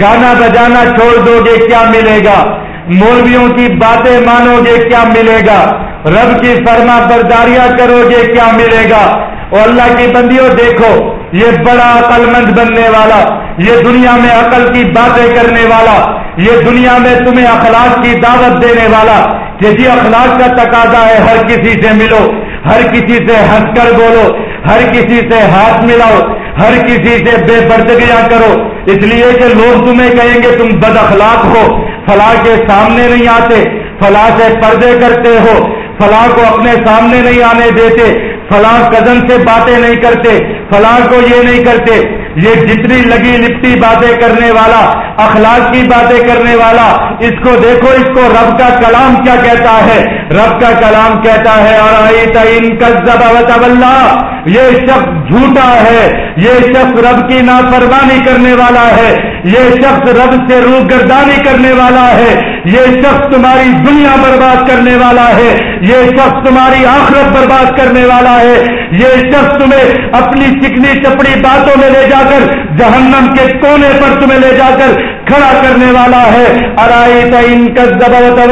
گانا بجانا چھوڑ دو گے کیا ملے گا؟ مولویوں کی باتیں مانو گے کیا ملے گا؟ رب کی فرما برداریاں کرو گے کیا ملے گا؟ اور اللہ کی بندیوں، دیکھو، یہ بڑا عقل مند بننے والا، یہ دنیا میں عقل کی باتیں کرنے والا، یہ دنیا میں تمہیں اخلاق کی دعوت دینے والا، کہ جی اخلاق کا تقاضا ہے، ہر کسی سے ملو۔ ہر کسی سے ہنس کر بولو، ہر کسی سے ہاتھ ملاؤ، ہر کسی سے بے پردگیاں کرو۔ اس لیے کہ لوگ تمہیں کہیں گے تم بد اخلاق ہو فلاں کے سامنے نہیں آتے فلاں سے پردے کرتے ہو فلاں کو اپنے سامنے نہیں آنے دیتے فلاں کزن سے باتیں نہیں کرتے فلاں کو یہ نہیں کرتے۔ یہ جتنی لگی لپٹی باتیں کرنے والا اخلاق کی باتیں کرنے والا، اس کو دیکھو، اس کو رب کا کلام کیا کہتا ہے؟ رب کا کلام کہتا ہے اور یہ شخص جھوٹا ہے، یہ شخص رب کی نافرمانی کرنے والا ہے۔ یہ شخص رب سے روح گردانی کرنے والا ہے، یہ شخص تمہاری دنیا برباد کرنے والا ہے، یہ شخص تمہاری آخرت برباد کرنے والا ہے، یہ شخص تمہیں اپنی چکنی چپڑی باتوں میں لے جا کر جہنم کے کونے پر تمہیں لے جا کر کھڑا کرنے والا ہے۔ ارائی تعین کا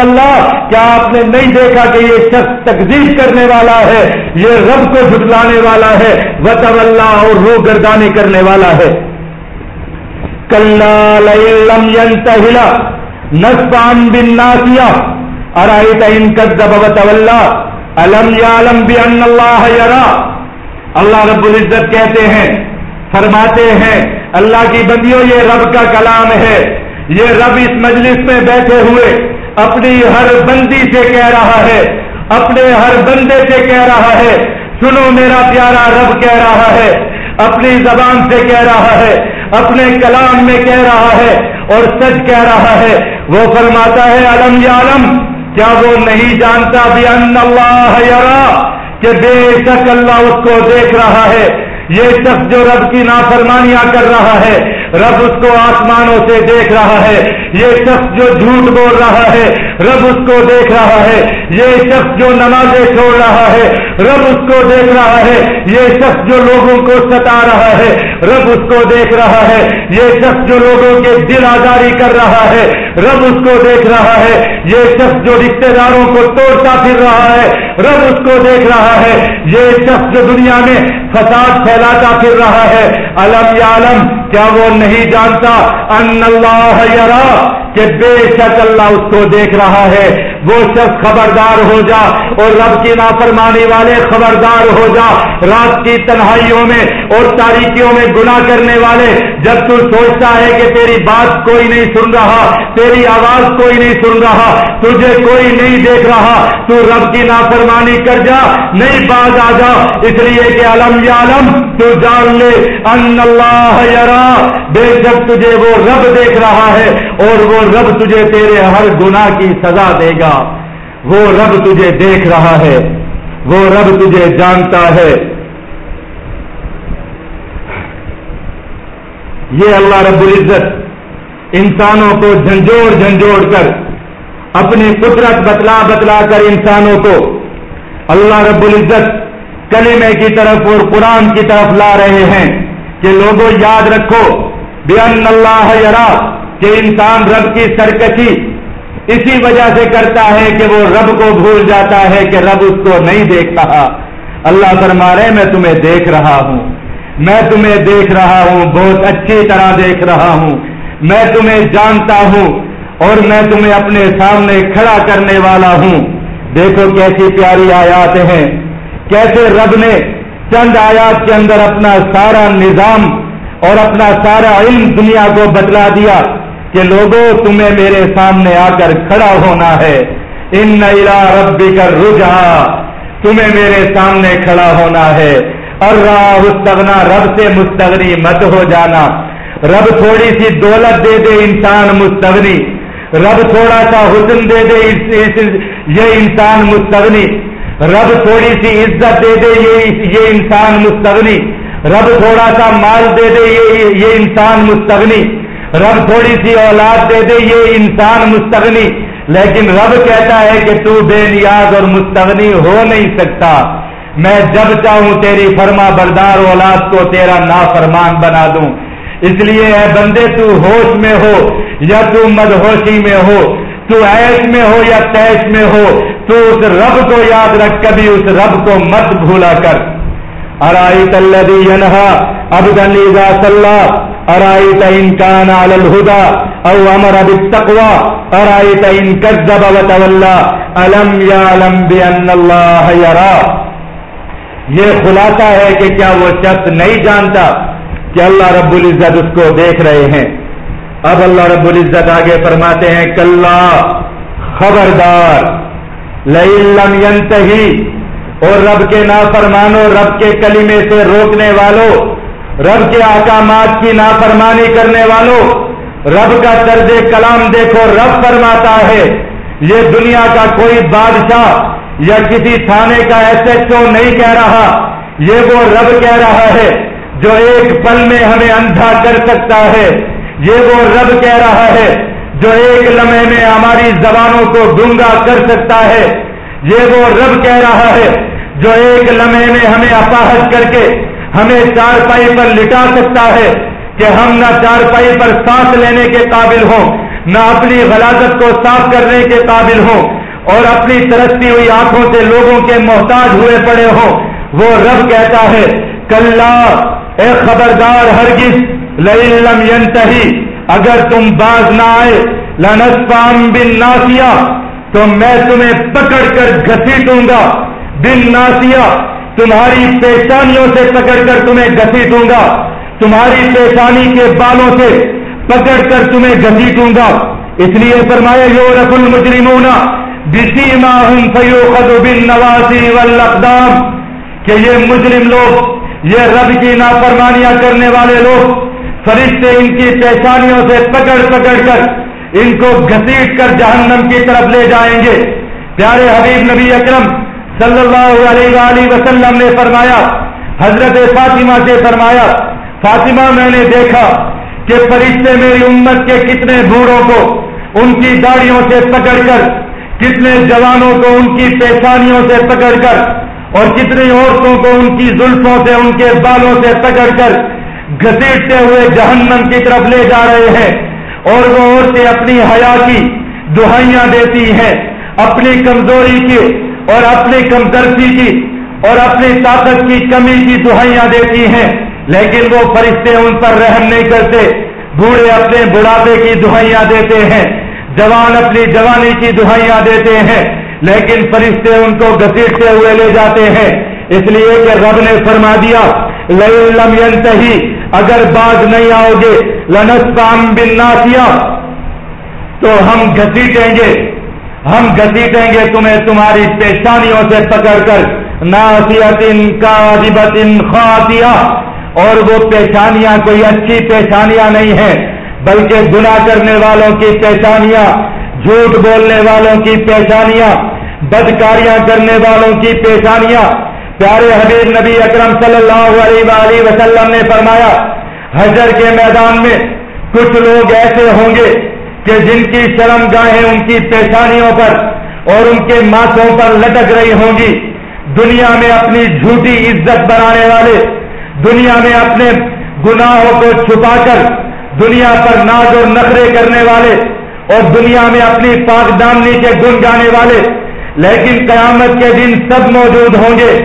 اللہ کیا آپ نے نہیں دیکھا کہ یہ شخص تقزیب کرنے والا ہے، یہ رب کو جھٹلانے والا ہے وط اللہ اور رو گردانی کرنے والا ہے۔ کل بن اللہ اللہ یرا۔ اللہ رب العزت کہتے ہیں، فرماتے ہیں، اللہ کی بندیوں، یہ رب کا کلام ہے۔ یہ رب اس مجلس میں بیٹھے ہوئے اپنی ہر بندی سے کہہ رہا ہے۔ اپنے ہر بندے سے کہہ رہا ہے، سنو میرا پیارا رب کہہ رہا ہے۔ اپنی زبان سے کہہ رہا ہے، اپنے کلام میں کہہ رہا ہے اور سچ کہہ رہا ہے۔ وہ فرماتا ہے، علم یا علم، کیا وہ نہیں جانتا بھی ان اللہ یرا کہ بے شک اللہ اس کو دیکھ رہا ہے؟ یہ شخص جو رب کی نافرمانیاں کر رہا ہے، رب اس کو آسمانوں سے دیکھ رہا ہے۔ یہ شخص جو جھوٹ بول رہا ہے رب اس کو دیکھ رہا ہے، یہ شخص جو نمازیں چھوڑ رہا ہے، رب اس کو دیکھ رہا ہے، یہ شخص جو لوگوں کو ستا رہا ہے، رب اس کو دیکھ رہا ہے، یہ شخص جو لوگوں کے دل آزاری کر رہا ہے، رب اس کو دیکھ رہا ہے، یہ شخص جو رشتے داروں کو توڑتا پھر رہا ہے، رب اس کو دیکھ رہا ہے، یہ شخص جو دنیا میں فساد پھیلاتا پھر رہا ہے۔ علم یا علم کیا وہ نہیں جانتا؟ ان اللہ یرا کہ بے شک اللہ اس کو دیکھ رہا ہے، وہ شخص خبردار ہو جا اور رب کی نافرمانی والے خبردار ہو جا۔ رات کی تنہائیوں میں اور تاریخیوں میں گناہ کرنے والے، جب تو سوچتا ہے کہ تیری بات کوئی نہیں سن رہا، تیری آواز کوئی نہیں سن رہا، تجھے کوئی نہیں دیکھ رہا، تو رب کی نافرمانی کر جا، نہیں باز آ جا۔ اس لیے کہ علم یا علم تو جان لے۔ ان اللہ یرا، بے شک تجھے وہ رب دیکھ رہا ہے اور وہ رب تجھے تیرے ہر گناہ کی سزا دے گا۔ وہ رب تجھے دیکھ رہا ہے۔ وہ رب تجھے جانتا ہے۔ یہ اللہ رب العزت انسانوں کو جھنجھوڑ جھنجھوڑ کر اپنی قدرت بتلا بتلا کر انسانوں کو اللہ رب العزت کلمے کی طرف اور قرآن کی طرف لا رہے ہیں کہ لوگوں یاد رکھو بے اللہ یرا کہ انسان رب کی سرکشی اسی وجہ سے کرتا ہے کہ وہ رب کو بھول جاتا ہے کہ رب اس کو نہیں دیکھ رہا۔ اللہ فرما رہے میں تمہیں دیکھ رہا ہوں۔ میں تمہیں دیکھ رہا ہوں، بہت اچھی طرح دیکھ رہا ہوں۔ میں تمہیں جانتا ہوں اور میں تمہیں اپنے سامنے کھڑا کرنے والا ہوں۔ دیکھو کیسی پیاری آیات ہیں۔ کیسے رب نے چند آیات کے اندر اپنا سارا نظام اور اپنا سارا علم دنیا کو بتلا دیا۔ کہ لوگوں، تمہیں میرے سامنے آ کر کھڑا ہونا ہے۔ ان نیلا ربی کر رجا تمہیں میرے سامنے کھڑا ہونا ہے۔ اور راہ رب سے مستغنی مت ہو جانا۔ رب تھوڑی سی دولت دے دے انسان مستغنی۔ رب تھوڑا سا حسن دے دے یہ انسان مستغنی۔ رب تھوڑی سی عزت دے دے یہ انسان مستغنی۔ رب تھوڑا سا مال دے دے یہ انسان مستغنی۔ رب تھوڑی سی اولاد دے دے، یہ انسان مستغنی۔ لیکن رب کہتا ہے کہ تو بے نیاز اور مستغنی ہو نہیں سکتا۔ میں جب چاہوں تیری فرما بردار اولاد کو تیرا نافرمان بنا دوں۔ اس لیے اے بندے، تو ہوش میں ہو یا تو مدہوشی میں ہو، تو ایش میں ہو یا تیش میں ہو۔ تو اس رب کو یاد رکھ، کبھی اس رب کو مت بھولا کر۔ ارائی تلدی اب گلی صلاح ارائی تین کان الہدا او امر اب تقوا ارائی تین کذب وتولى؟ الم یا بان اللہ یرا یہ خلاصہ ہے کہ کیا وہ شخص نہیں جانتا کہ اللہ رب العزت اس کو دیکھ رہے ہیں؟ اب اللہ رب العزت آگے فرماتے ہیں کل خبردار لم ینتہی اور رب کے نافرمانوں، رب کے کلمے سے روکنے والوں رب کے احکامات کی نافرمانی کرنے والوں، رب کا طرز کلام دیکھو، رب فرماتا ہے، یہ دنیا کا کوئی بادشاہ یا کسی تھانے کا ایس ایچ او نہیں کہہ رہا، یہ وہ رب کہہ رہا ہے جو ایک پل میں ہمیں اندھا کر سکتا ہے۔ یہ وہ رب کہہ رہا ہے جو ایک لمحے میں ہماری زبانوں کو ڈونگا کر سکتا ہے۔ یہ وہ رب کہہ رہا ہے جو ایک لمحے میں ہمیں اپاہج کر کے ہمیں چار پائی پر لٹا سکتا ہے کہ ہم نہ چار پائی پر سانس لینے کے قابل ہوں، نہ اپنی غلاظت کو صاف کرنے کے قابل ہوں اور اپنی ترستی ہوئی آنکھوں سے لوگوں کے محتاج ہوئے پڑے ہوں۔ وہ رب کہتا ہے کل اے خبردار ہرگز لم ینتہی، اگر تم باز نہ آئے لنسفام بن ناسیا تو میں تمہیں پکڑ کر گھسیٹوں گا۔ بن ناسیا تمہاری پیشانیوں سے پکڑ کر تمہیں گھسیٹوں گا۔ تمہاری پیشانی کے بالوں سے پکڑ کر تمہیں گھسیٹوں گا۔ اس لیے فرمایا، یو رف المجرمون نواسی والاقدام، کہ یہ مجرم لوگ، یہ رب کی نافرمانیاں کرنے والے لوگ، فرشتے ان کی پیشانیوں سے پکڑ پکڑ کر ان کو گھسیٹ کر جہنم کی طرف لے جائیں گے۔ پیارے حبیب نبی اکرم صلی اللہ علیہ وآلہ وسلم نے فرمایا، حضرت فاطمہ سے فرمایا، فاطمہ میں نے دیکھا کہ فرشتے میری امت کے کتنے بوڑھوں کو ان کی داڑیوں سے پکڑ کر، کتنے جوانوں کو ان کی پیشانیوں سے پکڑ کر، اور کتنی عورتوں کو ان کی زلفوں سے، ان کے بالوں سے پکڑ کر گھسیٹتے ہوئے جہنم کی طرف لے جا رہے ہیں۔ اور وہ عورتیں اپنی حیا کی دہائیاں دیتی ہیں، اپنی کمزوری کی اور اپنی کمترسی کی اور اپنی طاقت کی کمی کی دہائیاں دیتی ہیں، لیکن وہ فرشتے ان پر رحم نہیں کرتے۔ بوڑھے اپنے بڑھاپے کی دہائیاں دیتے ہیں، جوان اپنی جوانی کی دہائیاں دیتے ہیں، لیکن فرشتے ان کو گسیٹتے ہوئے لے جاتے ہیں۔ اس لیے کہ رب نے فرما دیا لم ینتہی، اگر باز نہیں آؤ گے لنسام بن ناسیا تو ہم گسیٹیں گے۔ ہم گسیٹیں گے تمہیں تمہاری پیشانیوں سے پکڑ کر۔ ناسیت کا خاطیہ۔ اور وہ پیشانیاں کوئی اچھی پیشانیاں نہیں ہیں، بلکہ گنا کرنے والوں کی پہچانیاں جھوٹ بولنے والوں کی پہچانیاں بدکاریاں کرنے والوں کی پہچانیاں پیارے حبیب نبی اکرم صلی اللہ علیہ وآلہ وسلم نے فرمایا حجر کے میدان میں کچھ لوگ ایسے ہوں گے کہ جن کی شرم گاہیں ان کی پیشانیوں پر اور ان کے ماتھوں پر لٹک رہی ہوں گی۔ دنیا میں اپنی جھوٹی عزت بنانے والے، دنیا میں اپنے گناہوں کو چھپا کر دنیا پر ناز اور نخرے کرنے والے اور دنیا میں اپنی پاک دامنی کے گن جانے والے۔ لیکن قیامت کے دن سب موجود ہوں گے،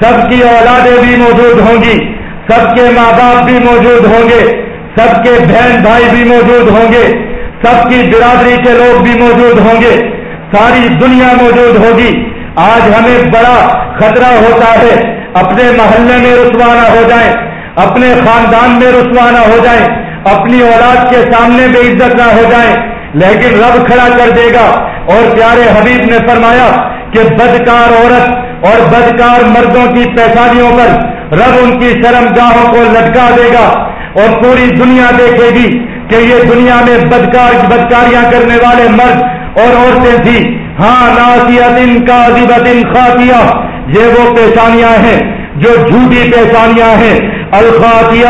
سب کی اولادیں بھی موجود ہوں گی، سب کے ماں باپ بھی موجود ہوں گے، سب کے بہن بھائی بھی موجود ہوں گے۔ سب کی برادری کے لوگ بھی موجود ہوں گے، ساری دنیا موجود ہوگی۔ آج ہمیں بڑا خطرہ ہوتا ہے، اپنے محلے میں رسوانہ ہو جائیں، اپنے خاندان میں رسوانہ ہو جائیں، اپنی اولاد کے سامنے بے عزت نہ ہو جائیں۔ لیکن رب کھڑا کر دے گا۔ اور پیارے حبیب نے فرمایا کہ بدکار عورت اور بدکار مردوں کی پیشانیوں پر رب ان کی شرم گاہوں کو لٹکا دے گا اور پوری دنیا دیکھے گی۔ کہ یہ دنیا میں بدکار بدکاریاں کرنے والے مرد اور عورتیں تھی ہاں ناسیہ دن کا دن خاطیہ۔ یہ وہ پیشانیاں ہیں جو جھوٹی پیشانیاں ہیں۔ الخاتیہ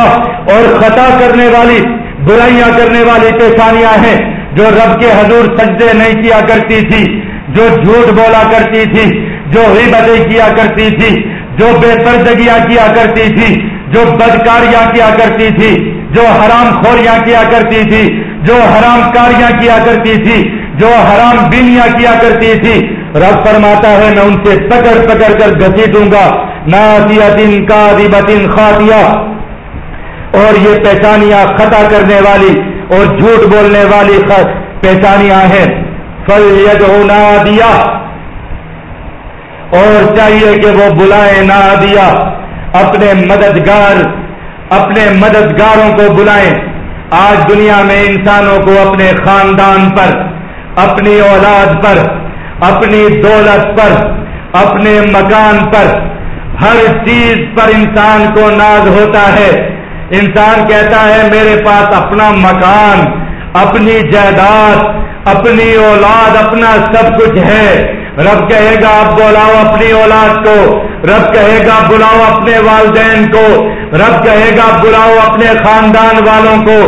اور خطا کرنے والی، برائیاں کرنے والی پیشانیاں ہیں جو رب کے حضور سجدے نہیں کیا کرتی تھی، جو جھوٹ بولا کرتی تھی، جو غیبتیں کیا کرتی تھی، جو بے پردگیاں کیا کرتی تھی، جو بدکاریاں کیا کرتی تھی۔ جو حرام خوریاں کیا کرتی تھی، جو حرام کاریاں کیا کرتی تھی، جو حرام بینیاں کیا کرتی تھی۔ رب فرماتا ہے، میں ان سے پکڑ پکڑ کر گھسیٹوں گا۔ ناسیتن کا خاتیہ اور یہ پہچانیاں خطا کرنے والی اور جھوٹ بولنے والی پہچانیاں ہیں۔ فل ید نہ دیا اور چاہیے کہ وہ بلائیں نہ دیا اپنے مددگار اپنے مددگاروں کو بلائیں۔ آج دنیا میں انسانوں کو اپنے خاندان پر، اپنی اولاد پر، اپنی دولت پر، اپنے مکان پر ہر چیز پر انسان کو ناز ہوتا ہے۔ انسان کہتا ہے، میرے پاس اپنا مکان، اپنی جائیداد، اپنی اولاد، اپنا سب کچھ ہے۔ رب کہے گا آپ بلاؤ اپنی اولاد کو۔ رب کہے گا بلاؤ اپنے والدین کو، رب کہے گا بلاؤ اپنے خاندان والوں کو،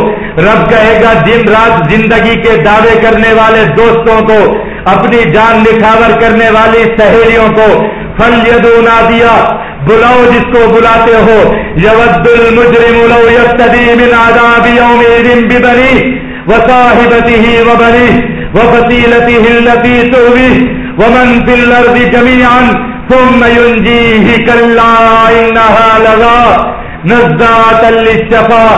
رب کہے گا دن رات زندگی کے دعوے کرنے والے دوستوں کو، اپنی جان نکھاور کرنے والی سہیلیوں کو فل یدو دیا بلاؤ جس کو بلاتے ہو یود المجرم لو یبتدی من عذاب یوم ببنی وصاحبته وبنی وفصیلته التي تؤوی ومن في الارض جميعا ثم ينجيه كلا انها لغا نزاعة للشفا،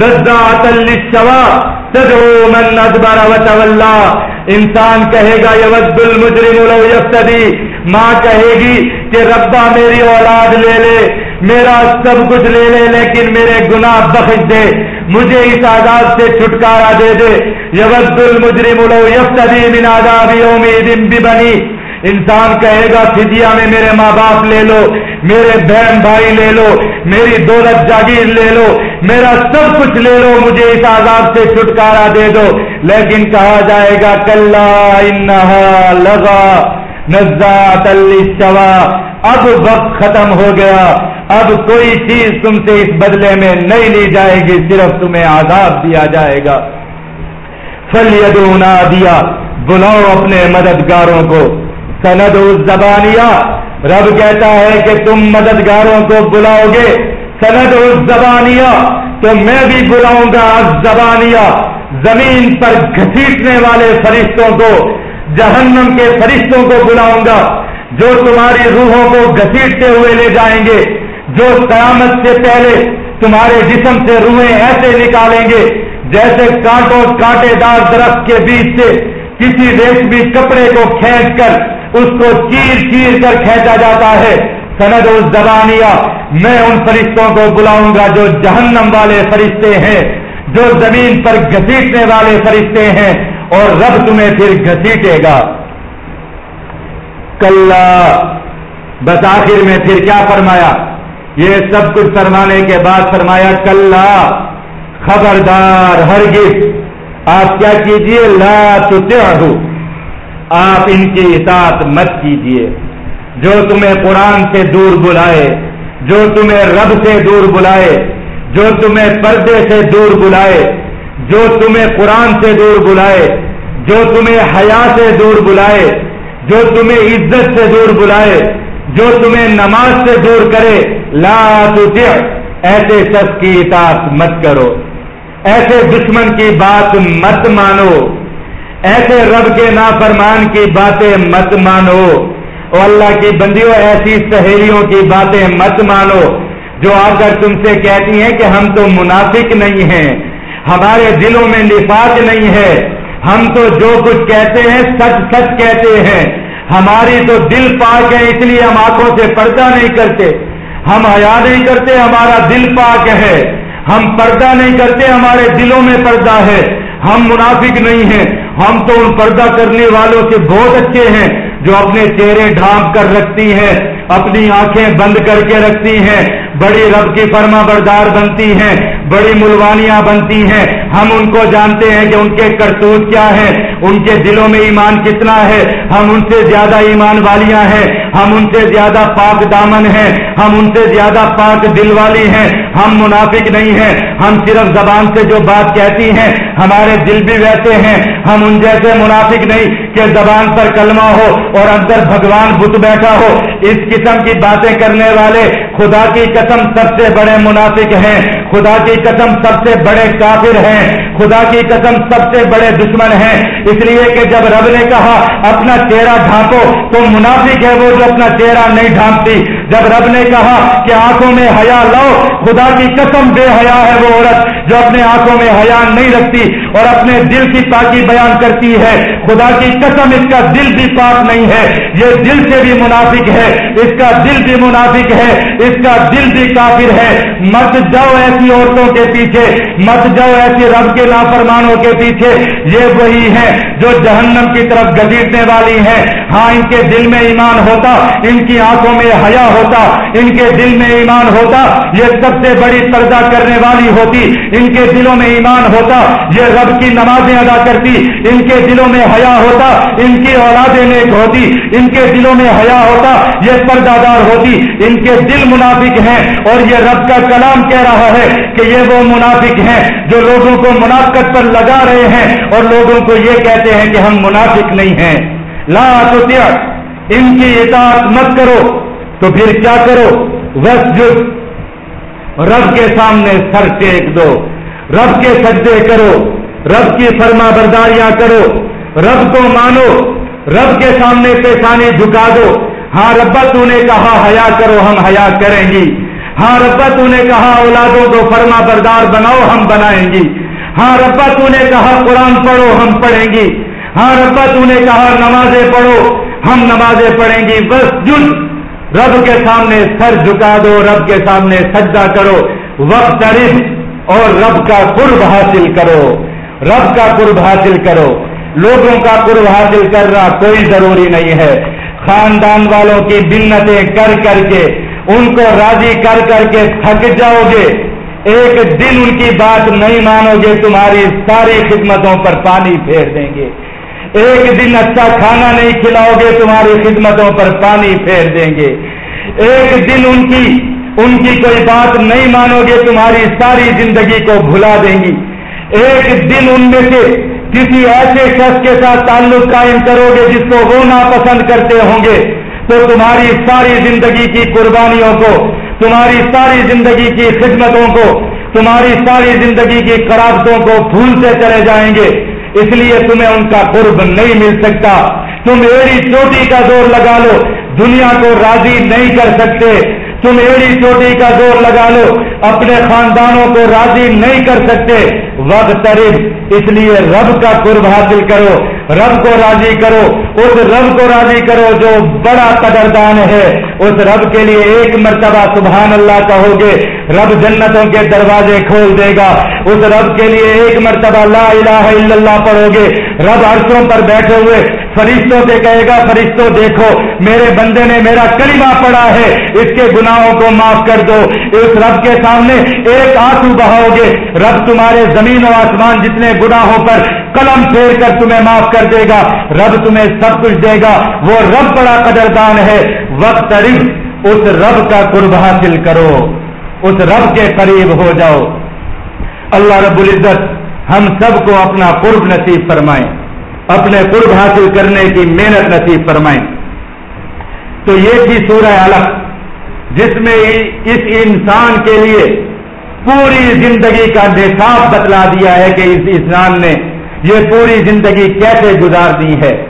نزاعة للشوا تدعو من ادبر وتولى. انسان کہے گا یود المجرم لو یفتدی ماں کہے گی کہ ربا میری اولاد لے لے، میرا سب کچھ لے لے، لیکن میرے گناہ بخش دے. مجھے اس آزاد سے چھٹکارا دے دے. یود المجرم لو یفتدی من عذاب یوم بنی انسان کہے گا فدیا میں میرے ماں باپ لے لو، میرے بہن بھائی لے لو، میری دولت جاگیر لے لو، میرا سب کچھ لے لو، مجھے اس آزاد سے چھٹکارا دے دو۔ لیکن کہا جائے گا کل لگا نزات الشوا اب وقت ختم ہو گیا۔ اب کوئی چیز تم سے اس بدلے میں نہیں لی جائے گی، صرف تمہیں آزاد دیا جائے گا۔ فلیدونا دیا بلاؤ اپنے مددگاروں کو۔ سند زبانیہ رب کہتا ہے کہ تم مددگاروں کو بلاؤ گے۔ سند زبانیہ تو میں بھی بلاؤں گا زبانیہ زمین پر گھسیٹنے والے فرشتوں کو، جہنم کے فرشتوں کو بلاؤں گا۔ جو تمہاری روحوں کو گھسیٹتے ہوئے لے جائیں گے، جو قیامت سے پہلے تمہارے جسم سے روحیں ایسے نکالیں گے، جیسے کانٹوں کانٹے دار درخت کے بیچ سے کسی ریشمی کپڑے کو کھینچ کر اس کو چیر چیر کر کھینچا جاتا ہے۔ سند و زبانیہ، میں ان فرشتوں کو بلاؤں گا جو جہنم والے فرشتے ہیں، جو زمین پر گھسیٹنے والے فرشتے ہیں اور رب تمہیں پھر گھسیٹے گا۔ کل بس آخر میں پھر کیا فرمایا؟ یہ سب کچھ فرمانے کے بعد فرمایا کل خبردار، ہرگز۔ آپ کیا کیجیے؟ لا تو آپ ان کی اطاعت مت کیجیے۔ جو تمہیں قرآن سے دور بلائے، جو تمہیں رب سے دور بلائے، جو تمہیں پردے سے دور بلائے، جو تمہیں قرآن سے دور بلائے، جو تمہیں حیا سے دور بلائے، جو تمہیں عزت سے دور بلائے، جو تمہیں نماز سے دور کرے، لا تطع۔ ایسے شخص کی اطاعت مت کرو۔ ایسے دشمن کی بات مت مانو۔ ایسے رب کے نافرمان کی باتیں مت مانو۔ اور اللہ کی بندیوں، ایسی سہیلیوں کی باتیں مت مانو جو آ کر تم سے کہتی ہیں کہ ہم تو منافق نہیں ہیں، ہمارے دلوں میں نفاق نہیں ہے۔ ہم تو جو کچھ کہتے ہیں، سچ سچ کہتے ہیں۔ ہماری تو دل پاک ہے، اس لیے ہم آنکھوں سے پردہ نہیں کرتے۔ ہم حیا نہیں کرتے، ہمارا دل پاک ہے۔ ہم پردہ نہیں کرتے، ہمارے دلوں میں پردہ ہے۔ ہم منافق نہیں ہیں۔ ہم تو ان پردہ کرنے والوں سے بہت اچھے ہیں جو اپنے چہرے ڈھانپ کر رکھتی ہیں، اپنی آنکھیں بند کر کے رکھتی ہیں بڑی رب کی فرما بردار بنتی ہیں۔ بڑی ملوانیاں بنتی ہیں۔ ہم ان کو جانتے ہیں کہ ان کے کرتوت کیا ہے ان کے دلوں میں ایمان کتنا ہے۔ ہم ان سے زیادہ ایمان والیاں ہیں۔ ہم ان سے زیادہ پاک دامن ہیں۔ ہم ان سے زیادہ پاک دل والی ہیں۔ ہم منافق نہیں ہیں۔ ہم صرف زبان سے جو بات کہتی ہیں، ہمارے دل بھی ویسے ہیں۔ ہم ان جیسے منافق نہیں۔ کہ زبان پر کلمہ ہو اور اندر بھگوان بت بیٹھا ہو، اس قسم کی باتیں کرنے والے خدا کی قسم سب سے بڑے منافق ہیں، خدا کی قسم سب سے بڑے کافر ہیں، خدا کی قسم سب سے بڑے دشمن ہیں۔ اس لیے کہ جب رب نے کہا، اپنا چہرہ ڈھانپو، تو منافق ہے وہ جو اپنا چہرہ نہیں ڈھانپتی۔ جب رب نے کہا کہ آنکھوں میں حیا لو خدا کی قسم بے حیا ہے وہ عورت جو اپنے آنکھوں میں حیا نہیں رکھتی۔ اور اپنے دل کی پاکی بیان کرتی ہے۔ خدا کی قسم، اس کا دل بھی پاک نہیں ہے۔ یہ دل سے بھی منافق ہے۔ اس کا دل بھی منافق ہے۔ اس کا دل بھی کافر ہے۔ مت جاؤ ایسی عورتوں کے پیچھے۔ مت جاؤ ایسی رب کے نافرمانوں کے پیچھے۔ یہ وہی ہے جو جہنم کی طرف گزیٹنے والی ہے ہاں ان کے دل میں ایمان ہوتا، ان کی آنکھوں میں حیا ہوتا ہوتا ان کے دل میں ایمان ہوتا۔ یہ سب سے بڑی پردہ کرنے والی ہوتی۔ ان کے دلوں میں ایمان ہوتا۔ یہ رب کی نمازیں ادا کرتی، ان کے دلوں میں حیا ہوتا، ان کی اولادیں نیک ہوتی، ان کے دلوں میں حیا ہوتا، یہ پردہ دار ہوتی، ان کے دل منافق ہیں اور یہ رب کا کلام کہہ رہا ہے کہ یہ وہ منافق ہیں جو لوگوں کو منافقت پر لگا رہے ہیں اور لوگوں کو یہ کہتے ہیں کہ ہم منافق نہیں ہیں۔ لا تو ان کی اطاعت مت کرو، تو پھر کیا کرو؟ وس رب کے سامنے سر ٹیک دو، رب کے سجدے کرو۔ رب کی فرما برداریاں کرو، رب کو مانو، رب کے سامنے پیشانی جھکا دو۔ ہاں ربا، تو نے کہا حیا کرو، ہم حیا کریں گی۔ ہاں ربا، تو نے کہا اولادوں کو فرما بردار بناؤ، ہم بنائیں گی۔ ہاں ربا، تو نے کہا قرآن پڑھو، ہم پڑھیں گی۔ ہاں ربا، تو نے کہا نمازیں پڑھو، ہم نمازیں پڑھیں گی۔ بس جن، رب کے سامنے سر جھکا دو، رب کے سامنے سجدہ کرو۔ وقت رب اور رب کا قرب حاصل کرو۔ رب کا قرب حاصل کرو۔ لوگوں کا قرب حاصل کرنا کوئی ضروری نہیں ہے۔ خاندان والوں کی بنتیں کر کر کے، ان کو راضی کر کر کے تھک جاؤ گے۔ ایک دن ان کی بات نہیں مانو گے، تمہاری ساری خدمتوں پر پانی پھیر دیں گے۔ ایک دن اچھا کھانا نہیں کھلاؤ گے، تمہاری خدمتوں پر پانی پھیر دیں گے۔ ایک دن ان کی ان کی کوئی بات نہیں مانو گے، تمہاری ساری زندگی کو بھلا دیں گی۔ ایک دن ان میں سے کسی ایسے شخص کے ساتھ تعلق قائم کرو گے جس کو وہ ناپسند کرتے ہوں گے تو تمہاری ساری زندگی کی قربانیوں کو، تمہاری ساری زندگی کی خدمتوں کو، تمہاری ساری زندگی کی خرابتوں کو بھولتے چلے جائیں گے۔ اس لیے تمہیں ان کا قرب نہیں مل سکتا۔ تم ایڑی چوٹی کا زور لگا لو۔ دنیا کو راضی نہیں کر سکتے۔ تم ایڑی چوٹی کا زور لگا لو، اپنے خاندانوں کو راضی نہیں کر سکتے۔ وقت طریق اس لیے رب کا قرب حاصل کرو۔ رب کو راضی کرو۔ اس رب کو راضی کرو جو بڑا قدردان ہے۔ اس رب کے لیے ایک مرتبہ سبحان اللہ کہو گے، رب جنتوں کے دروازے کھول دے گا۔ اس رب کے لیے ایک مرتبہ لا الہ الا اللہ پڑھو گے۔ رب عرصوں پر بیٹھے ہوئے فرشتوں سے کہے گا، فرشتوں دیکھو، میرے بندے نے میرا کلمہ پڑا ہے، اس کے گناہوں کو معاف کر دو، اس رب کے سامنے ایک آنسو بہاؤ گے، رب تمہارے زمین و آسمان جتنے گناہوں پر قلم پھیر کر تمہیں معاف کر دے گا، رب تمہیں سب کچھ دے گا، وہ رب بڑا قدردان ہے وقت اس رب کا قرب حاصل کرو، اس رب کے قریب ہو جاؤ، اللہ رب العزت ہم سب کو اپنا قرب نصیب فرمائیں اپنے قرب حاصل کرنے کی محنت نصیب فرمائیں۔ تو یہ تھی سورہ الگ جس میں اس انسان کے لیے پوری زندگی کا نصاب بتلا دیا ہے کہ اس انسان نے یہ پوری زندگی کیسے گزار دی ہے۔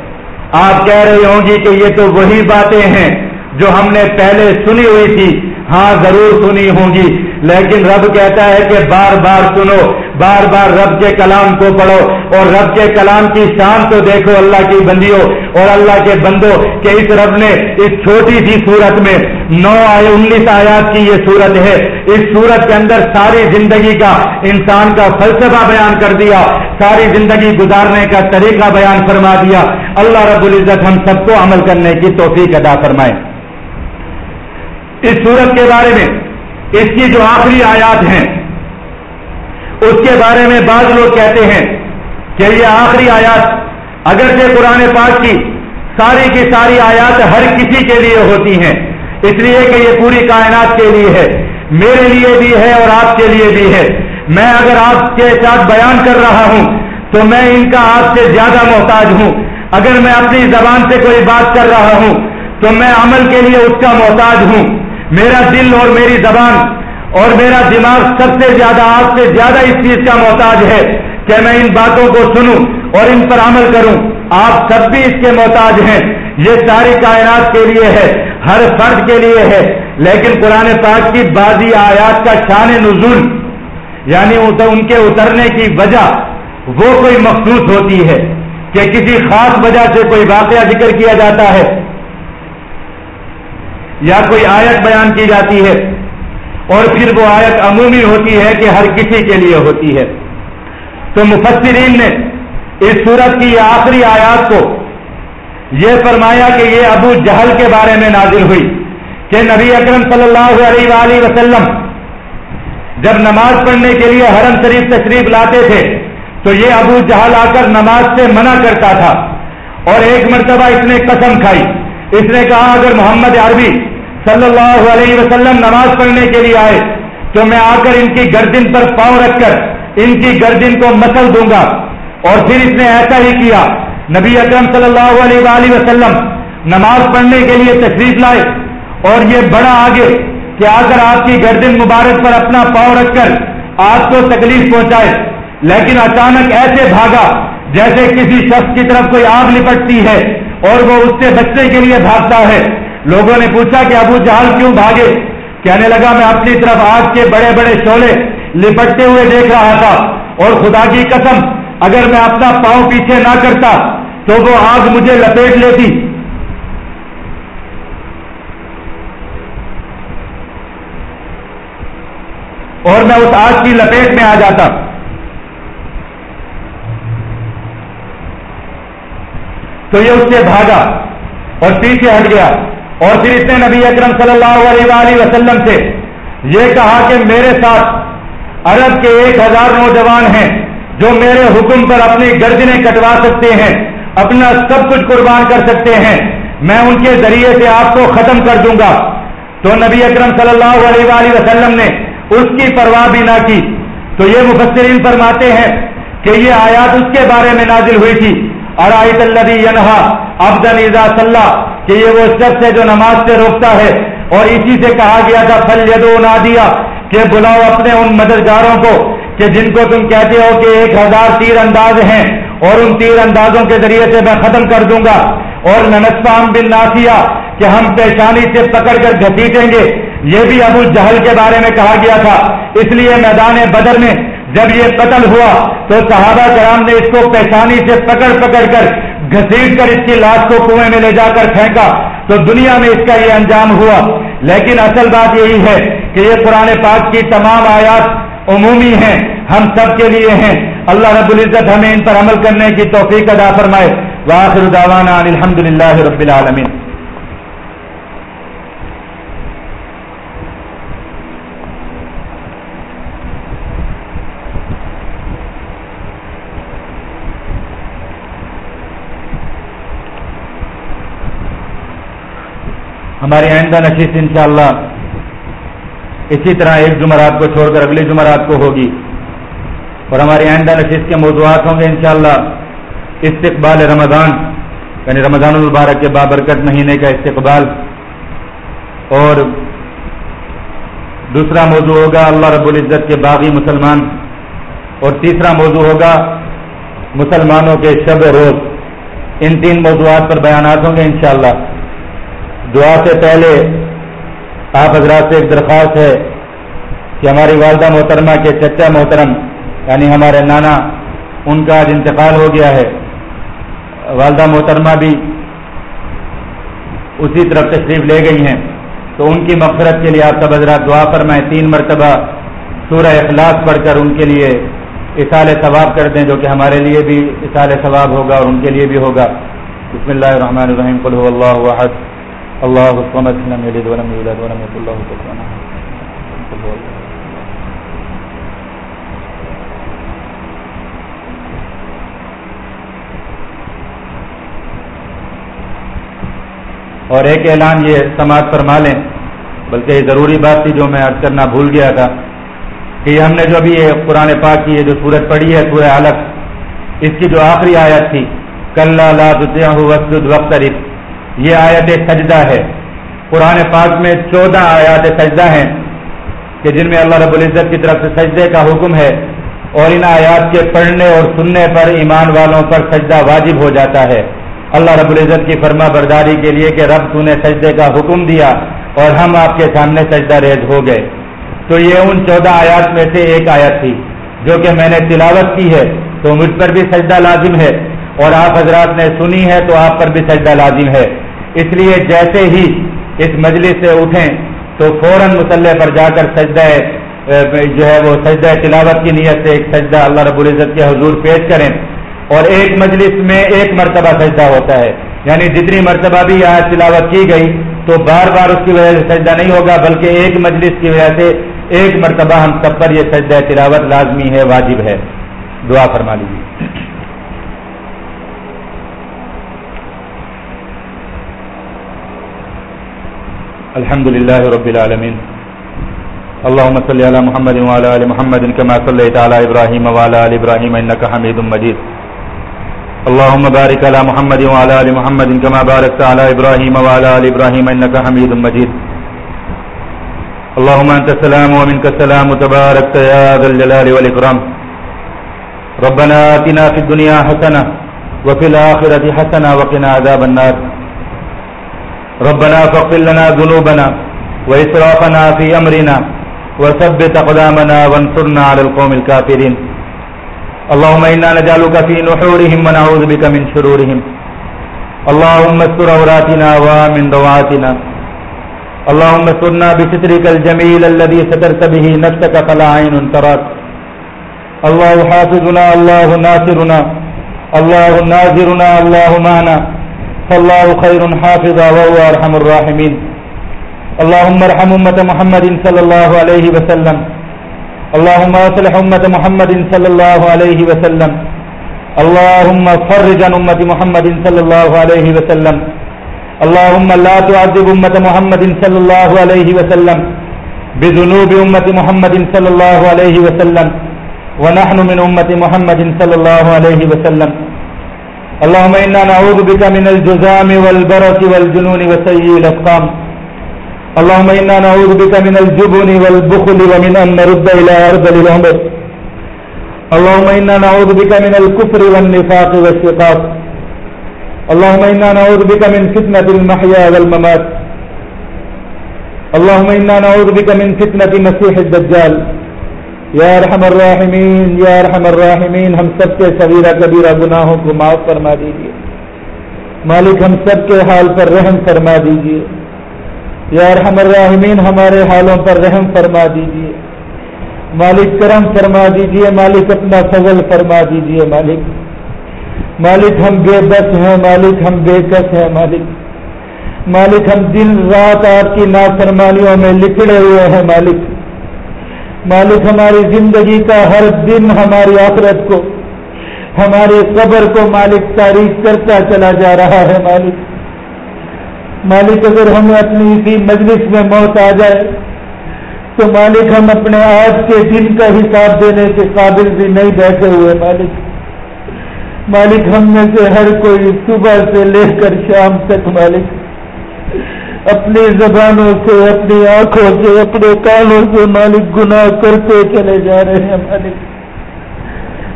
آپ کہہ رہے ہوں گی کہ یہ تو وہی باتیں ہیں جو ہم نے پہلے سنی ہوئی تھی۔ ہاں ضرور سنی ہوں گی، لیکن رب کہتا ہے کہ بار بار سنو۔ بار بار رب کے کلام کو پڑھو اور رب کے کلام کی شان تو دیکھو اللہ کی بندیوں اور اللہ کے بندوں کہ اس رب نے اس چھوٹی سی صورت میں نو آئے، انیس آیات کی یہ صورت ہے۔ اس صورت کے اندر ساری زندگی کا انسان کا فلسفہ بیان کر دیا، ساری زندگی گزارنے کا طریقہ بیان فرما دیا۔ اللہ رب العزت ہم سب کو عمل کرنے کی توفیق ادا فرمائے۔ اس صورت کے بارے میں اس کی جو آخری آیات ہیں اس کے بارے میں بعض لوگ کہتے ہیں کہ یہ آخری آیات اگرچہ قرآن پاک کی ساری کی ساری آیات ہر کسی کے لیے ہوتی ہیں، اس لیے کہ یہ پوری کائنات کے لیے ہے، میرے لیے بھی ہے اور آپ کے لیے بھی ہے۔ میں اگر آپ کے ساتھ بیان کر رہا ہوں تو میں ان کا آپ سے زیادہ محتاج ہوں۔ اگر میں اپنی زبان سے کوئی بات کر رہا ہوں تو میں عمل کے لیے اس کا محتاج ہوں۔ میرا دل اور میری زبان اور میرا دماغ سب سے زیادہ آپ سے زیادہ اس چیز کا محتاج ہے کہ میں ان باتوں کو سنوں اور ان پر عمل کروں۔ آپ سب بھی اس کے محتاج ہیں۔ یہ ساری کائنات کے لیے ہے، ہر فرد کے لیے ہے۔ لیکن قرآن پاک کی بازی آیات کا شان نزول یعنی ان کے اترنے کی وجہ، وہ کوئی مخصوص ہوتی ہے کہ کسی خاص وجہ سے کوئی واقعہ ذکر کیا جاتا ہے یا کوئی آیت بیان کی جاتی ہے۔ اور پھر وہ آیت عمومی ہوتی ہے کہ ہر کسی کے لیے ہوتی ہے۔ تو مفسرین نے اس صورت کی آخری آیات کو یہ فرمایا کہ یہ ابو جہل کے بارے میں نازل ہوئی کہ نبی اکرم صلی اللہ علیہ وآلہ وسلم جب نماز پڑھنے کے لیے حرم شریف تشریف لاتے تھے، تو یہ ابو جہل آ کر نماز سے منع کرتا تھا اور ایک مرتبہ اس نے قسم کھائی۔ اس نے کہا، اگر محمد عربی صلی اللہ علیہ وسلم نماز پڑھنے کے لیے آئے تو میں آ کر ان کی گردن پر پاؤں رکھ کر ان کی گردن کو مسل دوں گا۔ اور پھر اس نے ایسا ہی کیا۔ نبی اکرم صلی اللہ علیہ وآلہ وسلم نماز پڑھنے کے لیے تشریف لائے۔ اور یہ بڑا آگے کہ آ کر آپ کی گردن مبارک پر اپنا پاؤں رکھ کر آپ کو تکلیف پہنچائے۔ لیکن اچانک ایسے بھاگا جیسے کسی شخص کی طرف کوئی آگ لپٹتی ہے اور وہ اس سے بچنے کے لیے بھاگتا ہے۔ لوگوں نے پوچھا کہ ابو جہل کیوں بھاگے؟ کہنے لگا، میں اپنی طرف آگ کے بڑے بڑے شولے لپٹتے ہوئے دیکھ رہا تھا اور خدا کی قسم، اگر میں اپنا پاؤں پیچھے نہ کرتا تو وہ آگ مجھے لپیٹ لیتی۔ اور میں اس آگ کی لپیٹ میں آ جاتا۔ تو یہ اس سے بھاگا اور پیچھے ہٹ گیا۔ اور پھر اس نے نبی اکرم صلی اللہ علیہ وآلہ وسلم سے یہ کہا کہ میرے ساتھ عرب کے ایک ہزار نوجوان ہیں جو میرے حکم پر اپنی گردنیں کٹوا سکتے ہیں، اپنا سب کچھ قربان کر سکتے ہیں، میں ان کے ذریعے سے آپ کو ختم کر دوں گا۔ تو نبی اکرم صلی اللہ علیہ وآلہ وسلم نے اس کی پرواہ بھی نہ کی۔ تو یہ مفسرین فرماتے ہیں کہ یہ آیات اس کے بارے میں نازل ہوئی تھی۔ ارائیت الذی ینہا عبدن اذا صلی کہ یہ وہ شخص ہے جو نماز سے روکتا ہے اور اسی سے کہا گیا تھا پھل یدو نادیا کہ بلاؤ اپنے ان مددگاروں کو، کہ جن کو تم کہتے ہو کہ ایک ہزار تیر انداز ہیں اور ان تیر اندازوں کے ذریعے سے میں ختم کر دوں گا۔ اور ننسپام بن ناسیا کہ ہم پیشانی سے پکڑ کر گھسیٹیں گے۔ یہ بھی ابو جہل کے بارے میں کہا گیا تھا۔ اس لیے میدان بدر میں جب یہ قتل ہوا تو صحابہ کرام نے اس کو پیشانی سے پکڑ پکڑ کر گھسیٹ کر اس کی لاش کو کنویں میں لے جا کر پھینکا تو دنیا میں اس کا یہ انجام ہوا۔ لیکن اصل بات یہی ہے کہ یہ قرآن پاک کی تمام آیات عمومی ہیں، ہم سب کے لیے ہیں۔ اللہ رب العزت ہمیں ان پر عمل کرنے کی توفیق ادا فرمائے۔ واخر دعوانا الحمد للہ رب العالمین۔ ہماری آئندہ نشست انشاءاللہ اسی طرح ایک جمعرات کو چھوڑ کر اگلی جمعرات کو ہوگی اور ہماری آئندہ نشست کے موضوعات ہوں گے انشاءاللہ استقبال رمضان یعنی رمضان المبارک کے بابرکت مہینے کا استقبال اور دوسرا موضوع ہوگا اللہ رب العزت کے باغی مسلمان اور تیسرا موضوع ہوگا مسلمانوں کے شب روز۔ ان تین موضوعات پر بیانات ہوں گے انشاءاللہ۔ دعا سے پہلے آپ حضرات سے ایک درخواست ہے کہ ہماری والدہ محترمہ کے چچا محترم یعنی ہمارے نانا، ان کا آج انتقال ہو گیا ہے۔ والدہ محترمہ بھی اسی طرف تشریف لے گئی ہیں۔ تو ان کی مغفرت کے لیے آپ سب حضرات دعا پر میں تین مرتبہ سورہ اخلاص پڑھ کر ان کے لیے اصال ثواب کر دیں، جو کہ ہمارے لیے بھی اصال ثواب ہوگا اور ان کے لیے بھی ہوگا۔ بسم اللہ الرحمن الرحیم، قل هو اللہ واحد اللہ الصمد لم يلد ولم يولد ولم يكن له كفوا احد اور ایک اعلان یہ سماعت فرما لیں، بلکہ یہ ضروری بات تھی جو میں عرض کرنا بھول گیا تھا کہ ہم نے جو ابھی یہ قرآن پاک کی یہ جو سورت پڑھی ہے، سورہ علق، اس کی جو آخری آیت تھی کل وسد وقت یہ آیت سجدہ ہے۔ قرآن پاک میں چودہ آیات سجدہ ہیں کہ جن میں اللہ رب العزت کی طرف سے سجدے کا حکم ہے اور ان آیات کے پڑھنے اور سننے پر ایمان والوں پر سجدہ واجب ہو جاتا ہے۔ اللہ رب العزت کی فرما برداری کے لیے کہ رب تو نے سجدے کا حکم دیا اور ہم آپ کے سامنے سجدہ ریز ہو گئے۔ تو یہ ان چودہ آیات میں سے ایک آیت تھی جو کہ میں نے تلاوت کی ہے تو مجھ پر بھی سجدہ لازم ہے۔ اور آپ حضرات نے سنی ہے تو آپ پر بھی سجدہ لازم ہے۔ اس لیے جیسے ہی اس مجلس سے اٹھیں تو فوراً مسلح پر جا کر سجدہ جو ہے وہ سجدہ تلاوت کی نیت سے ایک سجدہ اللہ رب العزت کے حضور پیش کریں۔ اور ایک مجلس میں ایک مرتبہ سجدہ ہوتا ہے۔ یعنی جتنی مرتبہ بھی یہاں تلاوت کی گئی تو بار بار اس کی وجہ سے سجدہ نہیں ہوگا، بلکہ ایک مجلس کی وجہ سے ایک مرتبہ ہم سب پر یہ سجدہ تلاوت لازمی ہے، واجب ہے۔ دعا فرما لیجیے الحمد لله رب العالمين. اللهم صل على محمد وعلى ال محمد كما صليت على ابراهيم وعلى ال ابراهيم انك حميد مجيد. اللهم بارك على محمد وعلى ال محمد كما باركت على ابراهيم وعلى ال ابراهيم انك حميد مجيد. اللهم انت السلام ومنك السلام، تباركت يا ذا الجلال والاكرام ربنا آتنا في الدنيا حسنه وفي الاخره حسنه وقنا عذاب النار. ربنا فاغفر لنا ذنوبنا وإسرافنا في أمرنا وثبت أقدامنا وانصرنا على القوم الكافرين. اللهم إنا نجعلك في نحورهم ونعوذ بك من شرورهم. اللهم استر عوراتنا ومن رواتنا. اللهم استرنا بسترك الجميل الذي سترت به نفسك فلا عين تراك. الله حافظنا، الله ناصرنا، الله ناظرنا، الله معنا. فالله خير حافظا وهو أرحم الراحمين. اللهم ارحم أمة محمد صلى الله عليه وسلم. اللهم أصلح أمة محمد صلى الله عليه وسلم. اللهم فرج عن أمة محمد صلى الله عليه وسلم. اللهم لا تعذب أمة محمد صلى الله عليه وسلم. بذنوب أمة محمد صلى الله عليه وسلم. ونحن من أمة محمد صلى الله عليه وسلم. اللهم إنا نعوذ بك من الجزام والبرس والجنون وسيء الأسقام اللهم إنا نعوذ بك من الجبن والبخل ومن أن نرد إلى أرض العمر. اللهم إنا نعوذ بك من الكفر والنفاق والشقاق. اللهم إنا نعوذ بك من فتنة المحيا والممات. اللهم إنا نعوذ بك من فتنة مسيح الدجال. یا رحم الراحمین، یا رحم الراحمین، ہم سب کے صغیرہ کبیرہ گناہوں کو معاف فرما دیجیے مالک، ہم سب کے حال پر رحم فرما دیجیے یا رحم الراحمین، ہمارے حالوں پر رحم فرما دیجیے مالک، کرم فرما دیجیے مالک، اپنا فضل فرما دیجیے مالک مالک، ہم بے بس ہیں۔ مالک، ہم بے کس ہیں۔ مالک مالک، ہم دن رات آپ کی نافرمانیوں میں لکھڑے ہوئے ہیں۔ مالک مالک ہماری زندگی کا ہر دن ہماری آخرت کو، ہمارے قبر کو مالک تاریخ کرتا چلا جا رہا ہے مالک۔ مالک اگر ہمیں اپنی اسی مجلس میں موت آ جائے، تو مالک ہم اپنے آج کے دن کا حساب دینے کے قابل بھی نہیں بیٹھے ہوئے مالک۔ مالک ہم میں سے ہر کوئی صبح سے لے کر شام تک مالک۔ اپنی زبانوں سے، اپنی آنکھوں سے، اپنے کانوں سے مالک گناہ کرتے چلے جا رہے ہیں مالک۔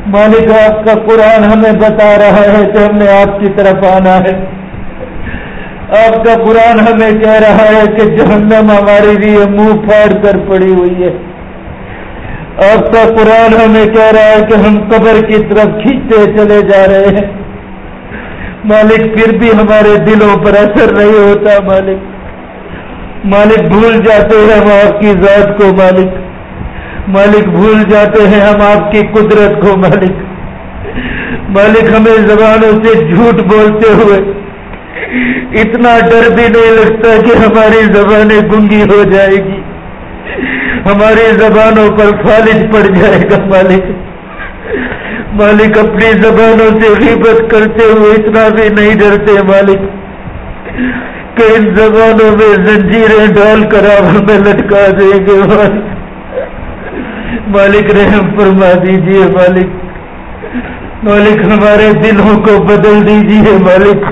مالک آپ کا قرآن ہمیں بتا رہا ہے کہ ہم نے آپ کی طرف آنا ہے۔ آپ کا قرآن ہمیں کہہ رہا ہے کہ جہنم ہمارے لیے منہ پھاڑ کر پڑی ہوئی ہے۔ آپ کا قرآن ہمیں کہہ رہا ہے کہ ہم قبر کی طرف کھینچتے چلے جا رہے ہیں۔ مالک پھر بھی ہمارے دلوں پر اثر نہیں ہوتا، مالک۔ مالک بھول جاتے ہیں ہم آپ کی ذات کو مالک۔ مالک بھول جاتے ہیں ہم آپ کی قدرت کو مالک۔ مالک ہمیں زبانوں سے جھوٹ بولتے ہوئے اتنا ڈر بھی نہیں لگتا کہ ہماری زبانیں گنگی ہو جائے گی۔ ہماری زبانوں پر فالج پڑ جائے گا مالک۔ مالک اپنی زبانوں سے غیبت کرتے ہوئے اتنا بھی نہیں ڈرتے مالک۔ کہ ان زبانوں میں زنجیریں ڈال کر آپ ہمیں لٹکا دیں گے مالک رحم فرما دیجیے مالک۔ مالک ہمارے دلوں کو بدل دیجیے مالک۔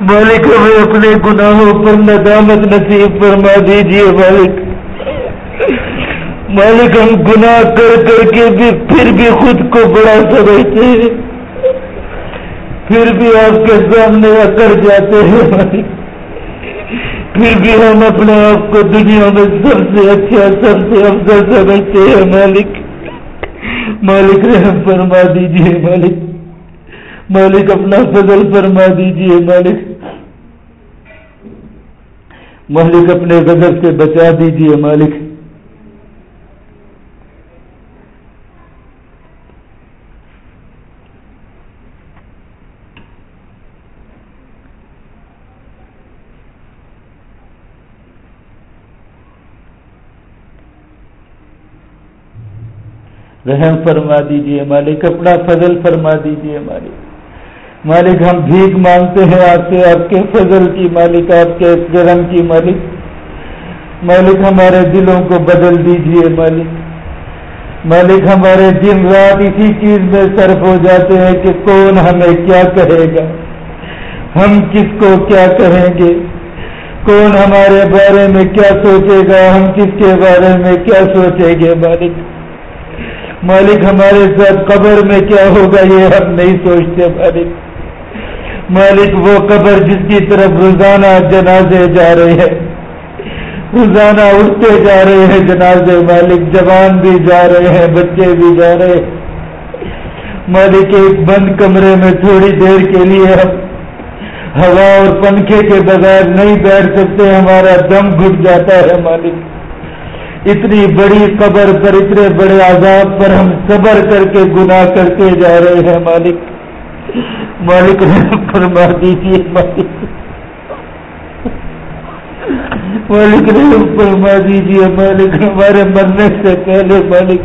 مالک ہمیں اپنے گناہوں پر ندامت نصیب فرما دیجیے مالک۔ مالک ہم گناہ کر کر کے بھی پھر بھی خود کو بڑا سمجھتے ہیں۔ پھر بھی آپ کے سامنے کر جاتے ہیں مالک پھر بھی ہم اپنے آپ کو دنیا میں سب سے اچھا سب سے افضل سمجھتے ہیں مالک۔ مالک رحم فرما دیجیے مالک۔ مالک اپنا فضل فرما دیجیے مالک۔ مالک اپنے غضب سے بچا دیجیے مالک۔ رحم فرما دیجیے مالک، اپنا فضل فرما دیجیے مالک۔ مالک، ہم بھیک مانگتے ہیں آپ سے، آپ کے فضل کی مالک، آپ کے کرم کی مالک۔ مالک، ہمارے دلوں کو بدل دیجیے مالک۔ مالک، ہمارے دن رات اسی چیز میں صرف ہو جاتے ہیں کہ کون ہمیں کیا کہے گا۔ ہم کس کو کیا کہیں گے؟ کون ہمارے بارے میں کیا سوچے گا؟ ہم کس کے بارے میں کیا سوچیں گے مالک؟ مالک ہمارے ساتھ قبر میں کیا ہوگا یہ ہم نہیں سوچتے مالک۔ مالک وہ قبر جس کی طرف روزانہ جنازے جا رہے ہیں۔ روزانہ اٹھتے جا رہے ہیں جنازے مالک، جوان بھی جا رہے ہیں، بچے بھی جا رہے ہیں۔ مالک ایک بند کمرے میں تھوڑی دیر کے لیے ہم ہوا اور پنکھے کے بغیر نہیں بیٹھ سکتے، ہمارا دم گھٹ جاتا ہے مالک۔ اتنی بڑی قبر پر، اتنے بڑے عذاب پر ہم صبر کر کے، گناہ کرتے جا رہے ہیں مالک۔ مالک فرما دیجیے مالک۔ مالک فرما دیجیے مالک، ہمارے مرنے سے پہلے مالک۔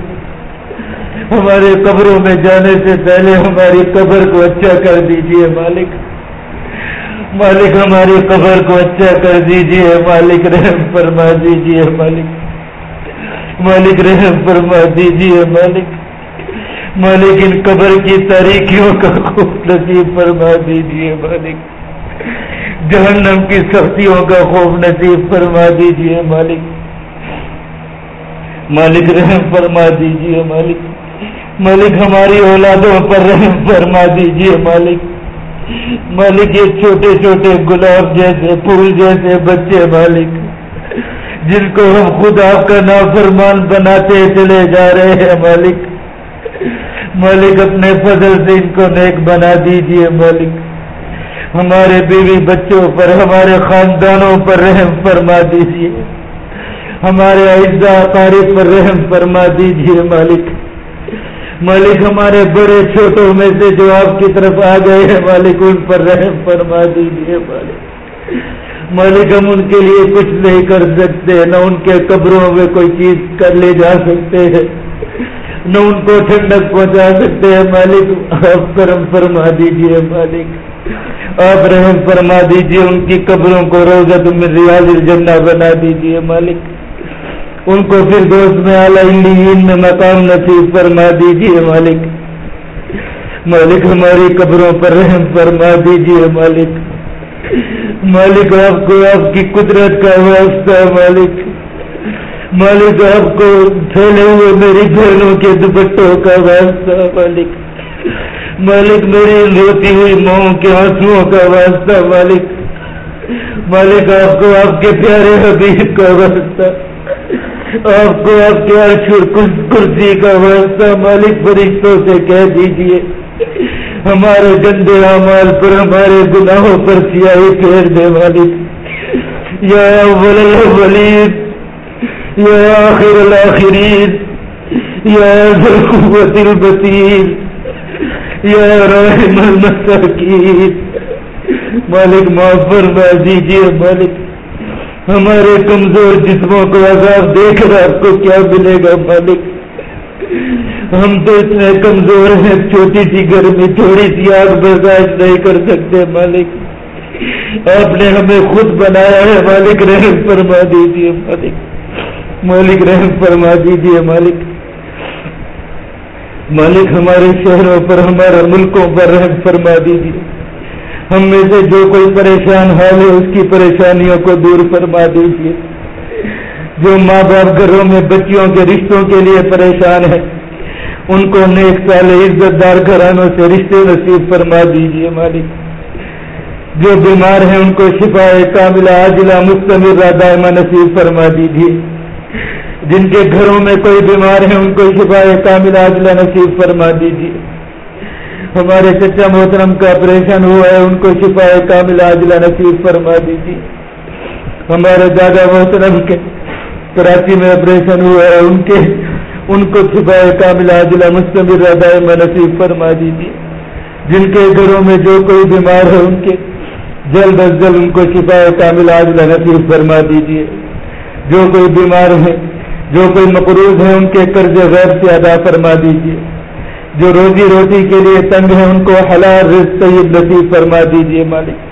ہمارے قبروں میں جانے سے پہلے ہماری قبر کو اچھا کر دیجیے مالک۔ مالک، ہماری قبر کو اچھا کر دیجیے مالک، رحم فرما دیجیے مالک۔ مالک رحم فرما دیجیے مالک۔ مالک ان قبر کی تاریخیوں کا خوب نصیب فرما دیجیے مالک۔ جہنم کی سختیوں کا خوب نصیب فرما دیجیے مالک۔ مالک رحم فرما دیجیے مالک۔ مالک ہماری اولادوں پر رحم فرما دیجیے مالک۔ مالک یہ چھوٹے چھوٹے گلاب جیسے پھول جیسے بچے مالک۔ جن کو ہم خود آپ کا نافرمان بناتے چلے جا رہے ہیں، مالک۔ مالک، اپنے فضل سے ان کو نیک بنا دیجیے، مالک۔ ہمارے بیوی بچوں پر، ہمارے خاندانوں پر رحم فرما دیجیے۔ ہمارے اعزا قارب پر رحم فرما دیجیے، مالک۔ مالک، ہمارے بڑے چھوٹوں میں سے جو آپ کی طرف آ گئے ہیں، مالک، ان پر رحم فرما دیجیے، مالک۔ مالک ہم ان کے لیے کچھ نہیں کر سکتے، نہ ان کے قبروں میں کوئی چیز کر لے جا سکتے ہیں، نہ ان کو ٹھنڈک پہنچا سکتے ہیں۔ مالک، آپ کرم فرما دیجیے مالک۔ آپ رحم فرما دیجیے، ان کی قبروں کو روزت میں ریاض الجنہ بنا دیجیے مالک۔ ان کو پھر دوست میں اعلیٰ میں مقام نصیب فرما دیجیے مالک۔ مالک ہماری قبروں پر رحم فرما دیجیے مالک۔ مالک آپ کو آپ کی قدرت کا واسطہ، مالک۔ مالک آپ کو پھیلے ہوئے میری بہنوں کے دوپٹوں کا واسطہ، مالک۔ مالک میری روتی ہوئی ماؤں کے آنسو کا واسطہ، مالک۔ مالک آپ کو آپ کے پیارے حبیب کا واسطہ۔ آپ کو آپ کے اشور کرسی کا واسطہ، مالک، فرشتوں سے کہہ دیجیے۔ ہمارے گندے اعمال پر، ہمارے گناہوں پر سیاہی پھیر دے مالک یا ولید يا آخر الآخرين يا ذا القوة البتين يا راحم المساكين مالک، معاف فرما دیجیے مالک۔ ہمارے کمزور جسموں کو عذاب دیکھ کر آپ کو کیا ملے گا مالک؟ ہم تو اتنے کمزور ہیں، چھوٹی سی گرمی، تھوڑی سی آگ برداشت نہیں کر سکتے مالک۔ آپ نے ہمیں خود بنایا ہے، مالک رحم فرما دیجیے مالک۔ مالک رحم فرما دیجیے مالک۔ مالک ہمارے شہروں پر، ہمارے ملکوں پر رحم فرما دیجیے ہم میں سے جو کوئی پریشان حال ہے، اس کی پریشانیوں کو دور فرما دیجیے جو ماں باپ گھروں میں بچیوں کے رشتوں کے لیے پریشان ہے ان کو نیک سال عزت دار گھرانوں سے رشتے نصیب فرما دیجیے مالک۔ جو بیمار ہیں ان کو شفا کاملہ، عاجلہ، مستمر دائمہ نصیب فرما دیجیے جن کے گھروں میں کوئی بیمار ہے، ان کو شفا کاملہ، عاجلہ نصیب فرما دیجیے ہمارے چچا محترم کا آپریشن ہوا ہے، ان کو شفا کاملہ، عاجلہ نصیب فرما دیجیے ہمارے دادا محترم کے کراچی میں آپریشن ہوا ہے، ان کے ان کو چھپائے کامل عاجلہ مستمر دائمہ نصیب فرما دیجیے۔ جن کے گھروں میں جو کوئی بیمار ہے ان کے جلد از جلد ان کو شفا کامل عاجلہ نصیب فرما دیجیے۔ جو کوئی بیمار ہے، جو کوئی مقروض ہے، ان کے قرض غیر سے ادا فرما دیجیے۔ جو روزی روٹی کے لیے تنگ ہے ان کو حلال رزق طیب نصیب فرما دیجیے مالک۔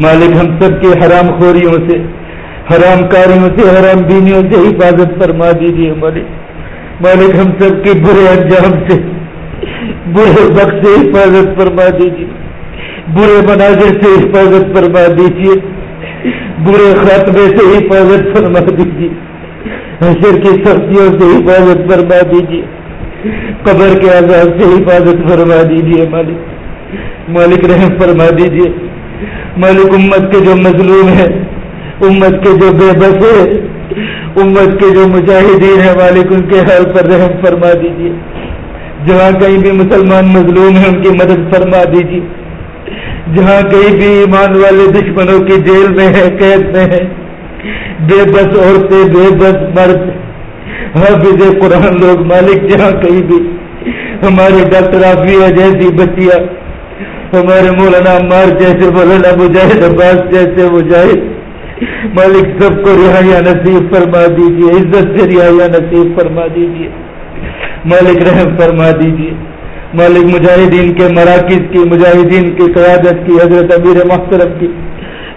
مالک ہم سب کی حرام خوریوں سے حرام کاریوں سے، حرام دینیوں سے حفاظت فرما دیجیے مالک۔ مالک ہم سب کے برے انجام سے، برے وقت سے حفاظت فرما دیجیے برے مناظر سے حفاظت فرما دیجیے برے خاتمے سے حفاظت فرما دیجیے حشر کی سختیوں سے حفاظت فرما دیجیے قبر کے آزاد سے حفاظت فرما دیجیے مالک۔ مالک رحم فرما دیجیے مالک امت کے جو مظلوم ہیں امت کے جو بے بس امت کے جو مجاہدین ہیں، مالک ان کے حال پر رحم فرما دیجیے جہاں کہیں بھی مسلمان مظلوم ہیں، ان کی مدد فرما دیجیے جہاں کہیں بھی ایمان والے دشمنوں کی جیل میں ہے قید میں ہے بے بس عورتیں، بے بس مرد۔ ہاں، حافظ قرآن لوگ مالک، جہاں کہیں بھی۔ ہمارے ڈاکٹر آفیہ جیسی بچیاں، ہمارے مولانا مار جیسے مولانا مجاہد عباس جیسے مجاہد۔ مالک سب کو رہائی نصیب فرما دیجیے عزت سے رہائی نصیب فرما دیجیے مالک رحم فرما دیجیے مالک مجاہدین کے مراکز کی، مجاہدین کی، قیادت کی، حضرت امیر محترم کی،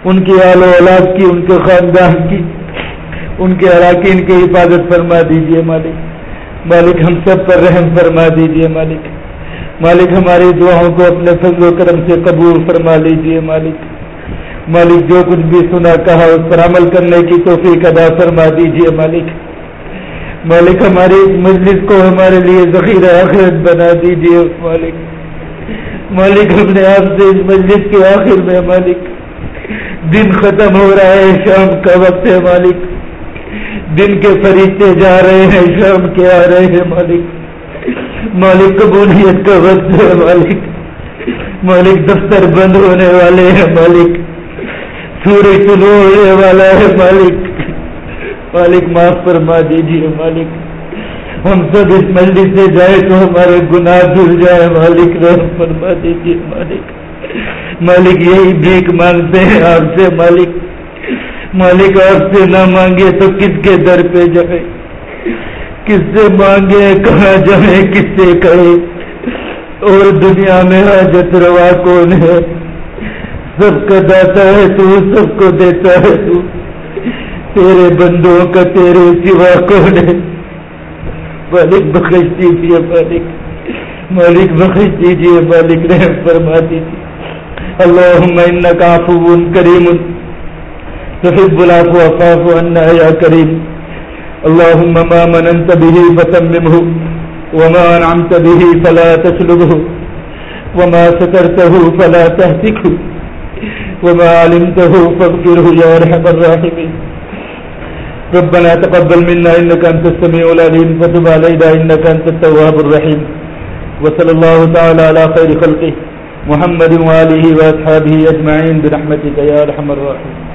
ان کی آل و اولاد کی، ان کے خاندان کی، ان کے اراکین کی حفاظت فرما دیجیے مالک۔ مالک ہم سب پر رحم فرما دیجیے مالک۔ مالک ہماری دعاؤں کو اپنے فضل و کرم سے قبول فرما لیجیے مالک۔ مالک جو کچھ بھی سنا کہا اس پر عمل کرنے کی توفیق ادا فرما دیجیے مالک۔ مالک ہماری اس مجلس کو ہمارے لیے ذخیرہ آخرت بنا دیجیے مالک۔ مالک ہم نے آپ سے اس مجلس کے آخر میں مالک۔ دن ختم ہو رہا ہے، شام کا وقت ہے مالک۔ دن کے فرشتے جا رہے ہیں، شام کے آ رہے ہیں مالک۔ مالک قبولیت کا وقت ہے مالک۔ مالک دفتر بند ہونے والے ہیں مالک۔ سورج ہونے والا ہے مالک۔ مالک معاف فرما دیجیے مالک۔ ہم سب اس مجلس سے جائے تو ہمارے گناہ دھل جائے مالک رحم فرما دیجیے مالک۔ مالک یہی بھیک مانگتے ہیں آپ سے مالک۔ مالک آپ سے نہ مانگے تو کس کے در پہ جائے؟ کس سے مانگے؟ کہاں جائے؟ کس سے کہے اور دنیا میں حاجت روا کون ہے؟ سب کا داتا ہے تو سب کو دیتا ہے تو تیرے بندوں کا تیرے سوا کون ہے؟ مالک بخش دیجیے مالک۔ مالک بخش دیجیے مالک رحم فرما دیجیے اللهم انك عفو كريم تحب العفو فاعف عنا يا كريم اللهم ما مننت به فتممه وما انعمت به فلا تسلبه وما سترته فلا تهتكه۔ وما علمته فاغفره يا ارحم الراحمين. ربنا تقبل منا انك انت السميع العليم، وتب علينا انك انت التواب الرحيم. وصلى الله تعالى على خير خلقه، محمد واله واصحابه اجمعين برحمتك يا ارحم الراحمين.